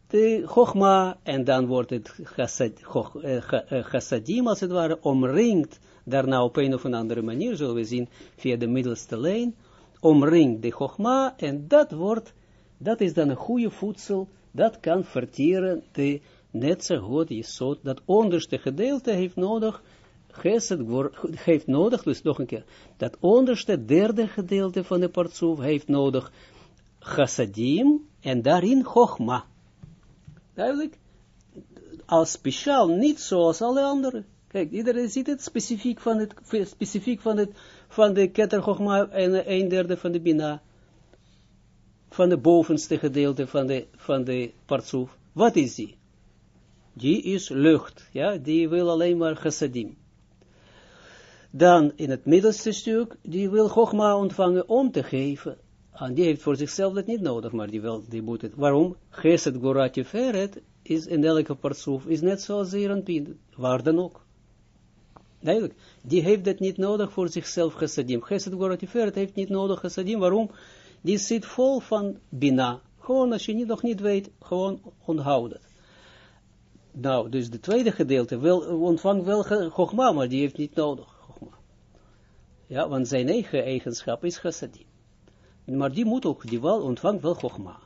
de chogma, en dan wordt het chassadim, als het ware, omringd, daarna op een of andere manier, zullen we zien, via de middelste lijn, omringt de chogma, en dat wordt, dat is dan een goede voedsel, dat kan verteren de net zo goed is zo, dat onderste gedeelte heeft nodig, Geset heeft nodig, dus nog een keer, dat onderste derde gedeelte van de partsoef heeft nodig chassadim en daarin chogma. Duidelijk? Als speciaal, niet zoals alle anderen. Kijk, iedereen ziet het specifiek van het, specifiek van het, van de ketter chogma en een derde van de bina. Van de bovenste gedeelte van de, van de partsoef. Wat is die? Die is lucht, ja, die wil alleen maar chassadim. Dan in het middelste stuk, die wil Chogma ontvangen om te geven. En die heeft voor zichzelf dat niet nodig, maar die, wil, die moet het. Waarom? Geset Goratje Feret is in elke partsoef, is net zoals Zeranpin, waar dan ook. Duidelijk, die heeft dat niet nodig voor zichzelf chassadim. Geset Goratje Feret heeft niet nodig chassadim, waarom? Die zit vol van bina. Gewoon als je niet, nog niet weet, gewoon onthoud. Nou, dus de tweede gedeelte wel, ontvangt wel Chogma, maar die heeft niet nodig. Chogma. Ja, want zijn eigen eigenschap is chassadim. Maar die moet ook, die wel, ontvangt wel Chogma.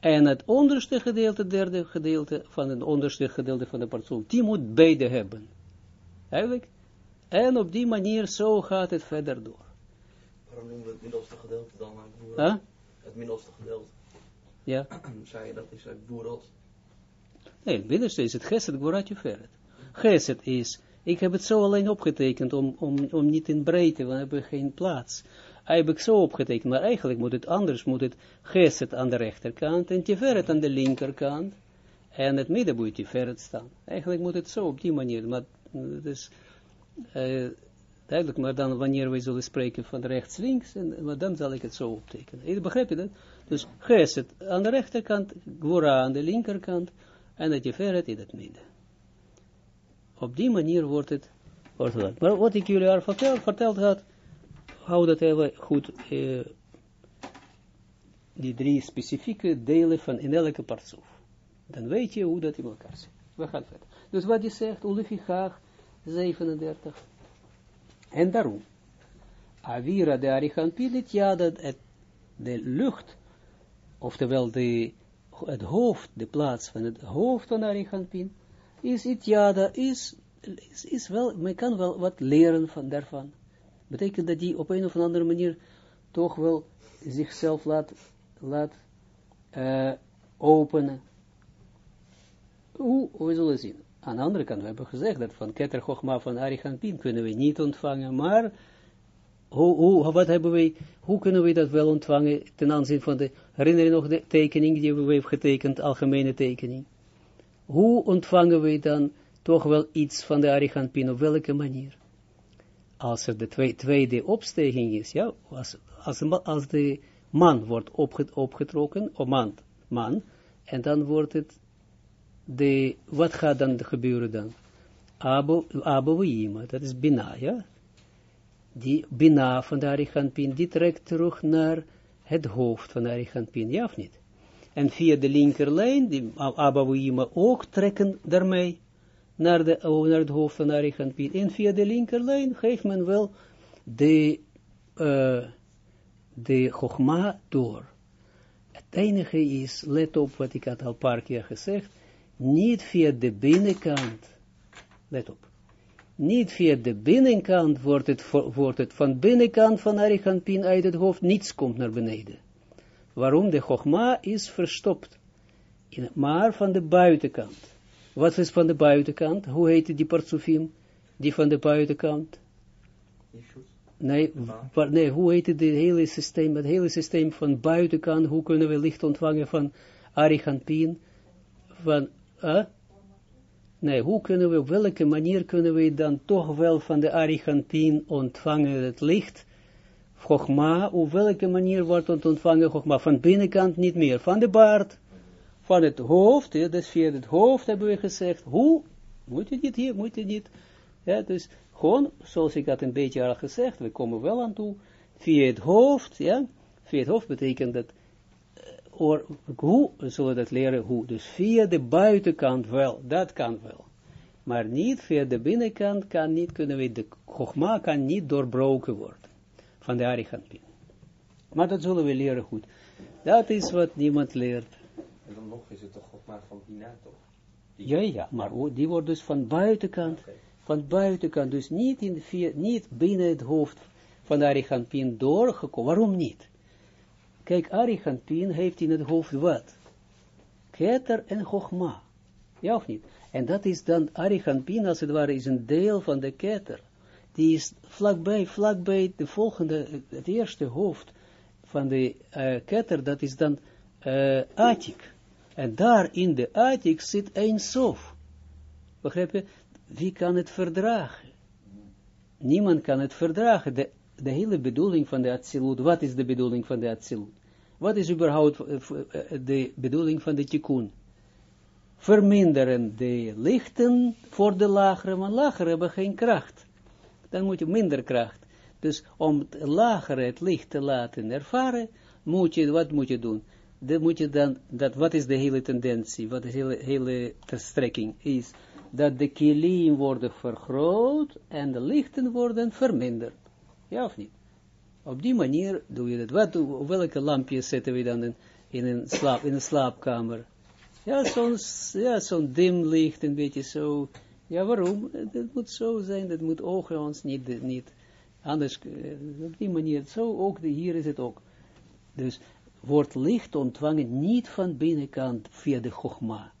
En het onderste gedeelte, derde gedeelte van het onderste gedeelte van de partsoel, die moet beide hebben. Eigenlijk. En op die manier, zo gaat het verder door. Waarom noemen we het middelste gedeelte dan? Huh? Het middelste gedeelte. Ja. Zei je dat is uit boerot? Nee, het binnenste is het geset Gvorat Jeferet. Geset is, ik heb het zo alleen opgetekend om, om, om niet in breedte, want we hebben geen plaats. Hij heb ik zo opgetekend, maar eigenlijk moet het anders, moet het geset aan de rechterkant en Jeferet aan de linkerkant. En het midden moet verder staan. Eigenlijk moet het zo, op die manier. Maar het is uh, duidelijk, maar dan wanneer we zullen spreken van rechts-links, maar dan zal ik het zo optekenen. Begrijp je dat? Dus geset aan de rechterkant, Gwora aan de linkerkant, en je verder in het midden. Op die manier wordt het, wordt Maar wat ik jullie al verteld, verteld had, hou dat even goed, uh, die drie specifieke delen van in elke partsoef. Dan weet je hoe dat in elkaar zit. We gaan verder. Dus wat je zegt, Gaag 37. En daarom, Avira de Arichampinit, ja, dat het, de lucht, oftewel de, het hoofd, de plaats van het hoofd van Arichampin, is het jada, is, is, is wel, men kan wel wat leren van daarvan. Betekent dat die op een of andere manier toch wel zichzelf laat, laat uh, openen hoe, we zullen zien. Aan de andere kant, we hebben gezegd dat van Keter Chochma van Arichampin kunnen we niet ontvangen, maar hoe, hoe, wat hebben we, hoe kunnen we dat wel ontvangen ten aanzien van de, herinner je nog de tekening die we hebben getekend, algemene tekening. Hoe ontvangen we dan toch wel iets van de Arichampin, op welke manier? Als er de tweede opstijging is, ja, als, als, de man wordt opgetrokken, of man, man, en dan wordt het de, wat gaat dan gebeuren dan? Abo Yima, dat is Bina, ja? Die Bina van de Arichampin, die trekt terug naar het hoofd van de Arichampin, ja of niet? En via de linkerlijn, die Yima ook trekken daarmee naar, de, naar het hoofd van de Arichampin. En via de linkerlijn geeft men wel de, uh, de Chogma door. Het enige is, let op wat ik had al een paar keer gezegd, niet via de binnenkant, let op, niet via de binnenkant wordt het, wordt het van binnenkant van Arichampin uit het hoofd, niets komt naar beneden. Waarom? De Chogma is verstopt, in, maar van de buitenkant. Wat is van de buitenkant? Hoe heet die partsufim? Die van de buitenkant? Nee, nee, hoe heet het hele systeem? Het hele systeem van buitenkant, hoe kunnen we licht ontvangen van Arichampin? Van Huh? Nee, hoe kunnen we, op welke manier kunnen we dan toch wel van de Arigantin ontvangen het licht? Chogma, op welke manier wordt het ontvangen Chogma? Van binnenkant niet meer, van de baard, van het hoofd, ja, dus via het hoofd hebben we gezegd, hoe? Moet je niet hier, moet je niet. Ja, dus gewoon, zoals ik had een beetje al gezegd, we komen wel aan toe, via het hoofd, ja, via het hoofd betekent dat or, hoe, we zullen dat leren hoe, dus via de buitenkant wel, dat kan wel, maar niet via de binnenkant kan niet, kunnen we, de chogma kan niet doorbroken worden, van de Arichampin. Maar dat zullen we leren goed. Dat is wat niemand leert. En dan nog is het toch chogma van Bina, toch? Ja, ja, maar die wordt dus van buitenkant, van buitenkant, dus niet, in via, niet binnen het hoofd van de Arichampin doorgekomen. Waarom niet? Kijk, Arichampin heeft in het hoofd wat? Keter en Chogma. Ja of niet? En dat is dan, Arichampin als het ware is een deel van de Keter. Die is vlakbij, vlakbij de volgende, het eerste hoofd van de uh, Keter, dat is dan uh, Atik. En daar in de Atik zit een sof. Begrijp je? Wie kan het verdragen? Niemand kan het verdragen. De, de hele bedoeling van de Atsilut, wat is de bedoeling van de Atsilut? Wat is überhaupt eh, eh, de bedoeling van de tikkun? Verminderen de lichten voor de lagere, want lagere hebben geen kracht. Dan moet je minder kracht. Dus om het lagere het licht te laten ervaren, moet je, wat moet je doen? Dan moet je dan, dat, wat is de hele tendentie, wat de hele, hele strekking, is dat de kilim worden vergroot en de lichten worden verminderd. Ja of niet? Op die manier doe je dat. Wat, welke lampjes zetten we dan in, in, een, slaap, in een slaapkamer? Ja, zo'n ja, zo'n dim licht, een beetje zo. Ja, waarom? Dat moet zo zijn, dat moet ogen ons niet, niet anders, eh, op die manier, zo ook, hier is het ook. Dus wordt licht ontvangen niet van binnenkant via de chogma.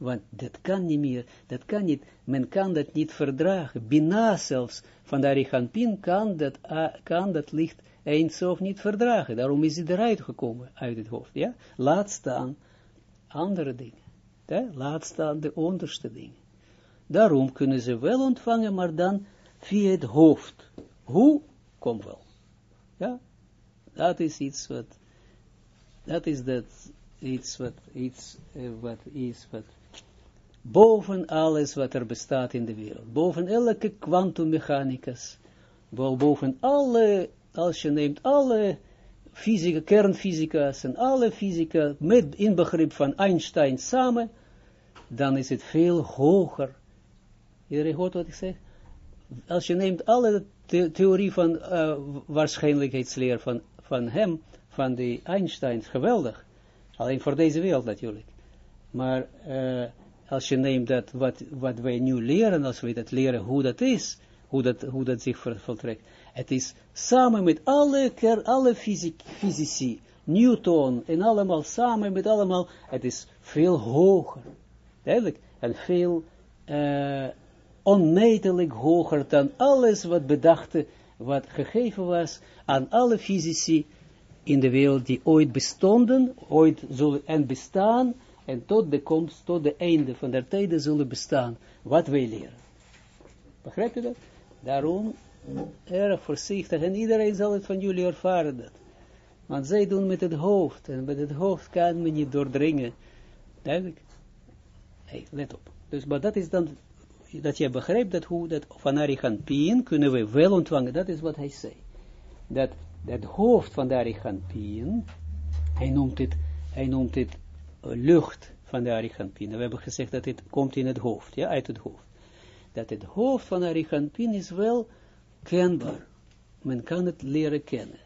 Want dat kan niet meer, dat kan niet, men kan dat niet verdragen. Bina zelfs, van de Arichampin kan dat, uh, kan dat licht eindsof niet verdragen. Daarom is hij eruit gekomen uit het hoofd, ja. Laat staan andere dingen. Laat staan de onderste dingen. Daarom kunnen ze wel ontvangen, maar dan via het hoofd. Hoe? Kom wel. Ja, dat is iets wat, dat is dat, iets wat, iets uh, wat is wat, boven alles wat er bestaat in de wereld, boven elke kwantummechanicus, boven alle, als je neemt alle fysica, kernfysica's en alle fysica met inbegrip van Einstein samen, dan is het veel hoger. Iedereen hoort wat ik zeg? Als je neemt alle theorie van uh, waarschijnlijkheidsleer van, van hem, van die Einstein, geweldig. Alleen voor deze wereld natuurlijk. Maar uh, als je neemt dat wat, wat wij nu leren, als wij dat leren hoe dat is, hoe dat, hoe dat zich voltrekt. Het is samen met alle, alle fysici, Newton en allemaal samen met allemaal, het is veel hoger. Duidelijk. En veel uh, onmetelijk hoger dan alles wat bedachte, wat gegeven was aan alle fysici in de wereld die ooit bestonden, ooit zullen en bestaan, en tot de komst, tot de einde van der tijden zullen bestaan, wat wij leren. Begrijp je dat? Daarom erg voorzichtig, en iedereen zal het van jullie ervaren dat. Want zij doen met het hoofd, en met het hoofd kan men niet doordringen. Duidelijk? Hey, let op. Dus, maar dat is dan, dat je begrijpt dat hoe, dat van Arichampien kunnen we wel ontvangen, dat is wat hij zei. Dat, dat hoofd van de Arichampien, hij noemt het, hij noemt het lucht van de Arichampien. We hebben gezegd dat het komt in het hoofd, ja, uit het hoofd. Dat het hoofd van Arichampien is wel kenbaar. Men kan het leren kennen.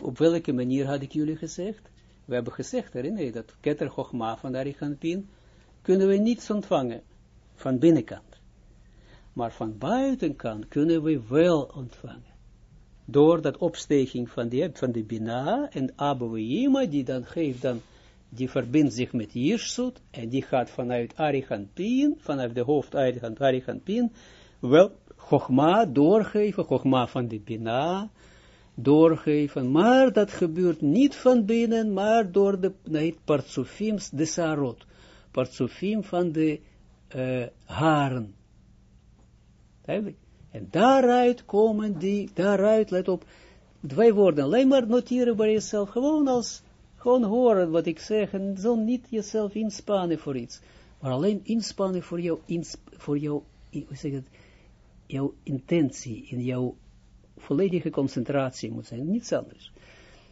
Op welke manier had ik jullie gezegd? We hebben gezegd, herinner dat Keter Chochma van de kunnen we niets ontvangen van binnenkant. Maar van buitenkant kunnen we wel ontvangen. Door dat opsteking van, van de Bina en Abouima, die dan geeft dan, die verbindt zich met Jirsut, en die gaat vanuit Arichampien, vanuit de hoofd Arichampien, wel Chogma doorgeven, Chogma van de Bina, doorgeven, maar dat gebeurt niet van binnen, maar door de, nee, de Sarot partsofim van de uh, haren. Duidelijk. En daaruit komen die, daaruit, let op, twee woorden, alleen maar noteren bij jezelf, gewoon als, gewoon horen wat ik zeg, en zo niet jezelf inspannen voor iets, maar alleen inspannen voor jou, ins, voor jou, hoe zeg het, jouw intentie, in jouw volledige concentratie moet zijn, niets anders.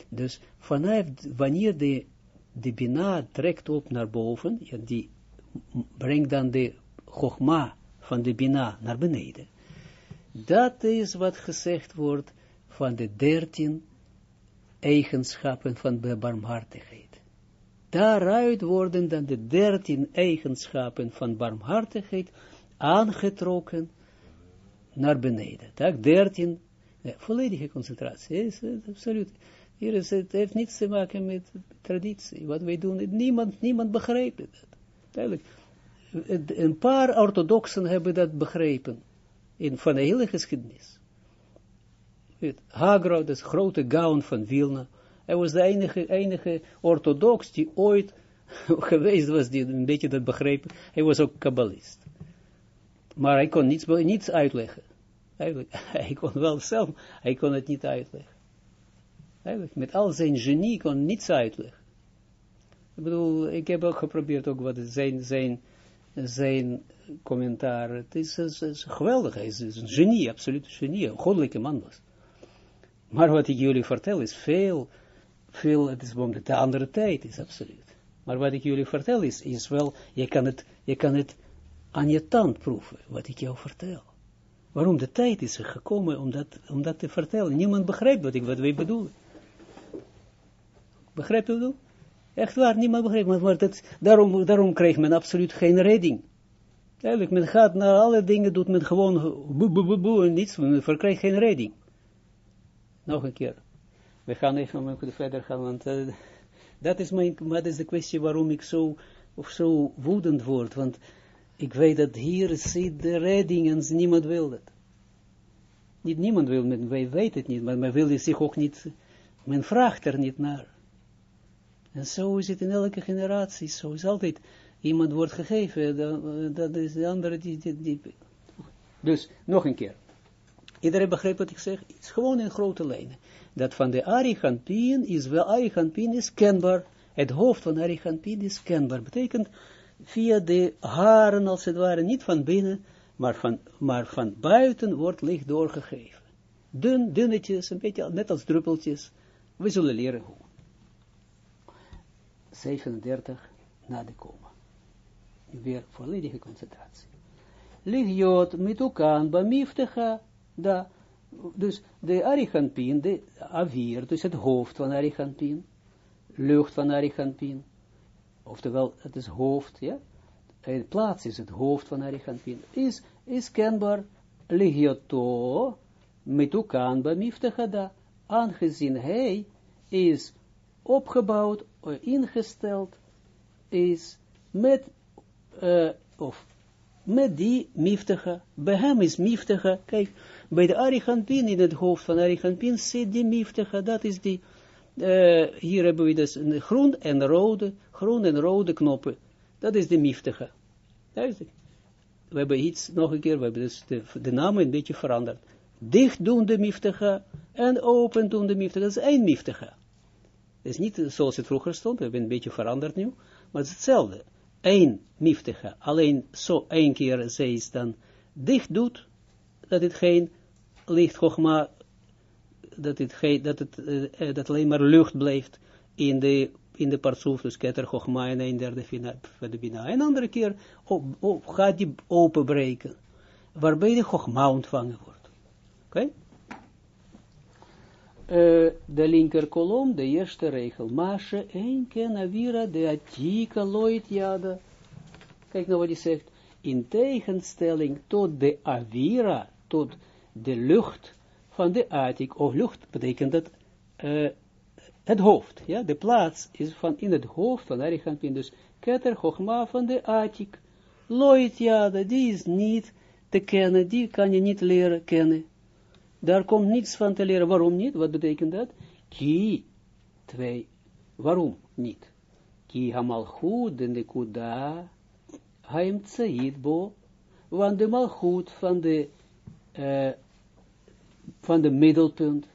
Dus vanuit wanneer de de Bina trekt op naar boven, ja, die brengt dan de Chogma van de Bina naar beneden. Dat is wat gezegd wordt van de dertien eigenschappen van de barmhartigheid. Daaruit worden dan de dertien eigenschappen van barmhartigheid aangetrokken naar beneden. Dat dertien, volledige concentratie, is, absoluut. Hier is het, heeft niets te maken met traditie. Wat wij doen, niemand, niemand begrijpt het. Duidelijk. Een paar orthodoxen hebben dat begrepen. In, van de hele geschiedenis. Hagro, dat grote gaun van Vilna. Hij was de enige, enige orthodox die ooit geweest was, die een beetje dat begreep. Hij was ook kabbalist. Maar hij kon niets, niets uitleggen. Eigenlijk, hij kon wel zelf, hij kon het niet uitleggen. Eigenlijk, met al zijn genie kon niets uitleggen. Ik bedoel, ik heb ook geprobeerd ook wat zijn, zijn, zijn commentaar, het is, is, geweldig, hij is, een genie, absoluut genie, een goddelijke man was. Maar wat ik jullie vertel is veel, veel, het is de andere tijd, is absoluut. Maar wat ik jullie vertel is, is wel, je kan het, je kan het aan je tand proeven, wat ik jou vertel. Waarom de tijd is er gekomen om dat, om dat te vertellen. Niemand begrijpt wat, ik, wat wij bedoelen. Begrijpt u dat? Echt waar, niemand begrijpt. Maar daarom, daarom krijgt men absoluut geen redding. Eigenlijk, men gaat naar alle dingen, doet men gewoon boe, boe, boe, boe en niets, men verkrijgt geen redding. Nog een keer. We gaan even verder gaan, want uh, dat, is mijn, dat is de kwestie waarom ik zo, of zo woedend word. Want ik weet dat hier zit de redding en niemand wil dat. Niet niemand wil, men, wij weten het niet, maar men wil zich ook niet, men vraagt er niet naar. En zo is het in elke generatie, zo is altijd, iemand wordt gegeven, dan, dat is de andere die, die. Dus, nog een keer. Iedereen begrijpt wat ik zeg? Het is gewoon in grote lijnen. Dat van de Ariganpien is wel, Ariganpien is kenbaar. Het hoofd van Ariganpien is kenbaar. Betekent via de haren als het ware, niet van binnen, maar van, maar van buiten wordt licht doorgegeven. Dun, dunnetjes, een beetje net als druppeltjes. We zullen leren hoe. 37 na de koma. Weer volledige concentratie. Ligjot mitukan bamiftecha da. Dus de Arichampin, de avir, dus het hoofd van Arichampin, lucht van Arichampin, oftewel het is hoofd, ja, de plaats is het hoofd van Arichampin, is, is kenbaar ligioto mitukan bamiftechada, aangezien hij is opgebouwd, ingesteld, is met, uh, of met die miftige, bij hem is miftige, kijk, bij de Arichampin, in het hoofd van Arichampin, zit die miftige, dat is die, hier hebben we dus groen en rode, groen en rode knoppen, dat is de miftige. We hebben iets, nog een keer, we hebben dus de, naam een beetje veranderd. Dicht doen de miftige en open doen de miftige, dat is één miftige. Het is niet zoals het vroeger stond, we hebben een beetje veranderd nu, maar het is hetzelfde. Eén miftige, alleen zo één keer zij is dan dicht doet, dat het geen licht gogma, dat het, dat het uh, dat alleen maar lucht blijft in de, in de partsoef, dus ketter gogma en een derde van de bina. En andere keer op, gaat die openbreken, waarbij de gogma ontvangen wordt. Oké? Uh, de linker kolom, de eerste regel. Mashe enke avira de atika loit jada. Kijk nou wat hij zegt. In tegenstelling tot de avira, tot de lucht van de atik, of lucht betekent dat uh, het hoofd, ja, de plaats is van in het hoofd van Arichampin, dus keter chogma van de atik, loit jada, die is niet te kennen, die kan je niet leren kennen. Daar komt niets van te leren. Waarom niet? Wat betekent dat? Ki, twee. Waarom niet? Ki hamalchut de nekuda haim tsaid bo. Want de malchut van de, uh, van de middelpunt,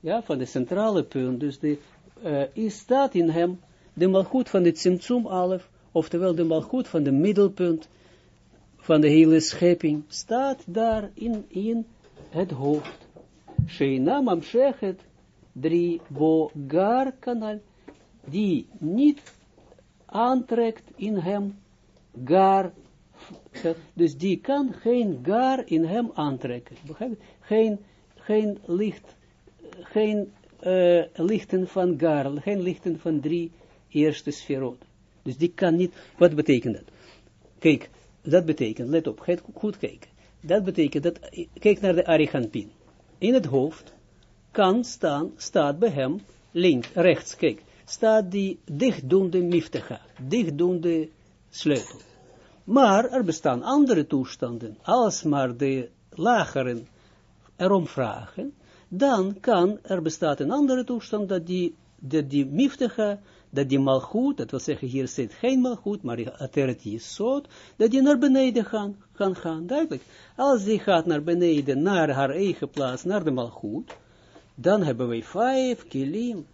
ja, van de centrale punt, dus de, uh, is staat in hem, de malchut van de Tsimtsum alef, oftewel de malchut van de middelpunt, van de hele schepping, staat daar in, in het hoofd. Sheina mamshechet, drie, bo gar kanal, die niet aantrekt in hem, gar, dus die kan geen gar in hem aantrekken. Geen, geen licht, geen uh, lichten van gar, geen lichten van drie eerste sferot. Dus die kan niet, wat betekent dat? Kijk, dat betekent, let op, goed kijken. Dat betekent dat, kijk naar de Ariganpin. In het hoofd kan staan, staat bij hem, links, rechts, kijk, staat die dichtdoende miftecha, dichtdoende sleutel. Maar er bestaan andere toestanden, als maar de lageren erom vragen, dan kan, er bestaat een andere toestand, dat die, dat die miftecha dat die malgoed, dat wil zeggen, hier zit geen malgoed, maar ateret jesot, dat die naar beneden gaan, gaan gaan, duidelijk. Als die gaat naar beneden, naar haar eigen plaats, naar de malgoed, dan hebben wij vijf kilim.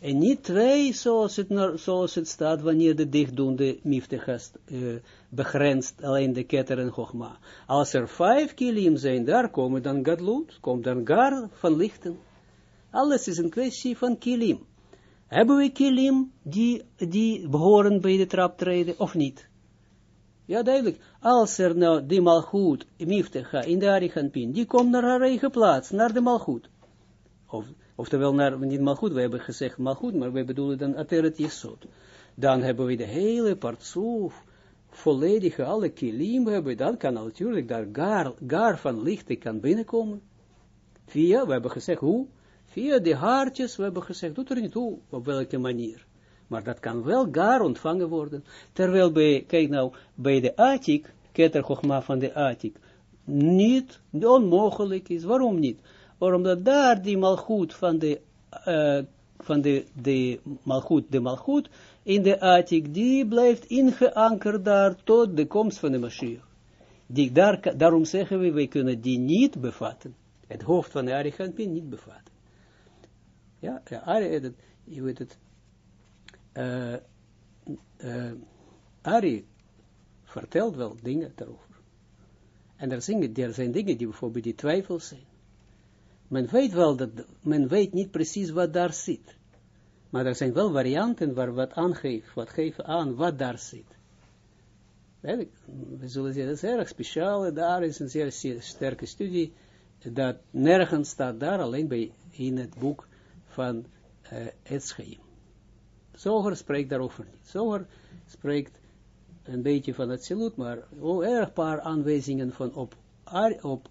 En niet twee, zoals het, zoals het staat, wanneer de dichtdoende miftegast uh, begrenst alleen de ketter en gogma. Als er vijf kilim zijn, daar komen dan gadlut, komt dan gar van lichten. Alles is een kwestie van kilim. Hebben we kilim die, die behoren bij de traptreden of niet? Ja, duidelijk. Als er nou die malgoed, miftecha, in de Arichanpin, die komt naar haar eigen plaats, naar de malgoed. Of, oftewel naar, niet malgoed, we hebben gezegd malgoed, maar we bedoelen dan ateret jesot. Dan hebben we de hele partsoef, volledige, alle kilim hebben, dan kan natuurlijk daar gar, gar van lichten kan binnenkomen. Via, we hebben gezegd hoe, Via de haartjes, we hebben gezegd, doet er niet toe op welke manier. Maar dat kan wel gar ontvangen worden. Terwijl bij, kijk nou, bij de Atik, Keter van de Atik, niet onmogelijk is. Waarom niet? Omdat daar die malgoed van de uh, van de, de malgoed, de malgoed, in de Atik, die blijft ingeankerd daar tot de komst van de Mashiach. Die, daar, daarom zeggen we, wij kunnen die niet bevatten. Het hoofd van de Arigantin niet bevatten. Ja, Ari, je weet het, uh, Ari vertelt wel dingen daarover. En zijn, er zijn dingen die bijvoorbeeld die twijfels zijn. Men weet wel dat, men weet niet precies wat daar zit. Maar er zijn wel varianten waar wat aangeeft, wat geven aan wat daar zit. We zullen zeggen, dat is erg speciaal, daar is een zeer, sterke studie, dat nergens staat daar, alleen bij, in het boek van uh, Etschaim. Zoger spreekt daarover niet. Zoger spreekt een beetje van het salut, maar oh, erg paar aanwijzingen van op, op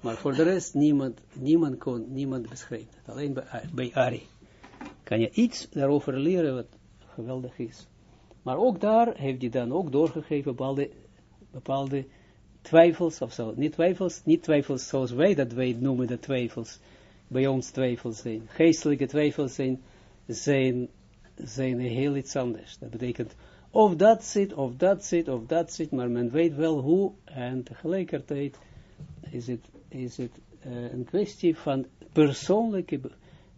maar voor de rest niemand, niemand kon, niemand beschrijft het. Alleen bij, bij Ari kan je iets daarover leren wat geweldig is. Maar ook daar heeft hij dan ook doorgegeven bepaalde, bepaalde twijfels of zo. Niet twijfels, niet twijfels zoals wij dat wij noemen de twijfels. Bij ons twijfels zijn. Geestelijke twijfels zijn, zijn, zijn heel iets anders. Dat betekent of dat zit, of dat zit, of dat zit, maar men weet wel hoe, en tegelijkertijd is het, is het uh, een kwestie van persoonlijke,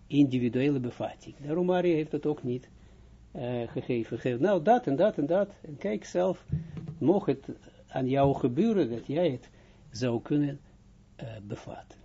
individuele bevatting. Daarom Maria heeft het ook niet uh, gegeven. Geef, nou, dat en dat en dat, en kijk zelf, mocht het aan jou gebeuren, dat jij het zou kunnen uh, bevatten.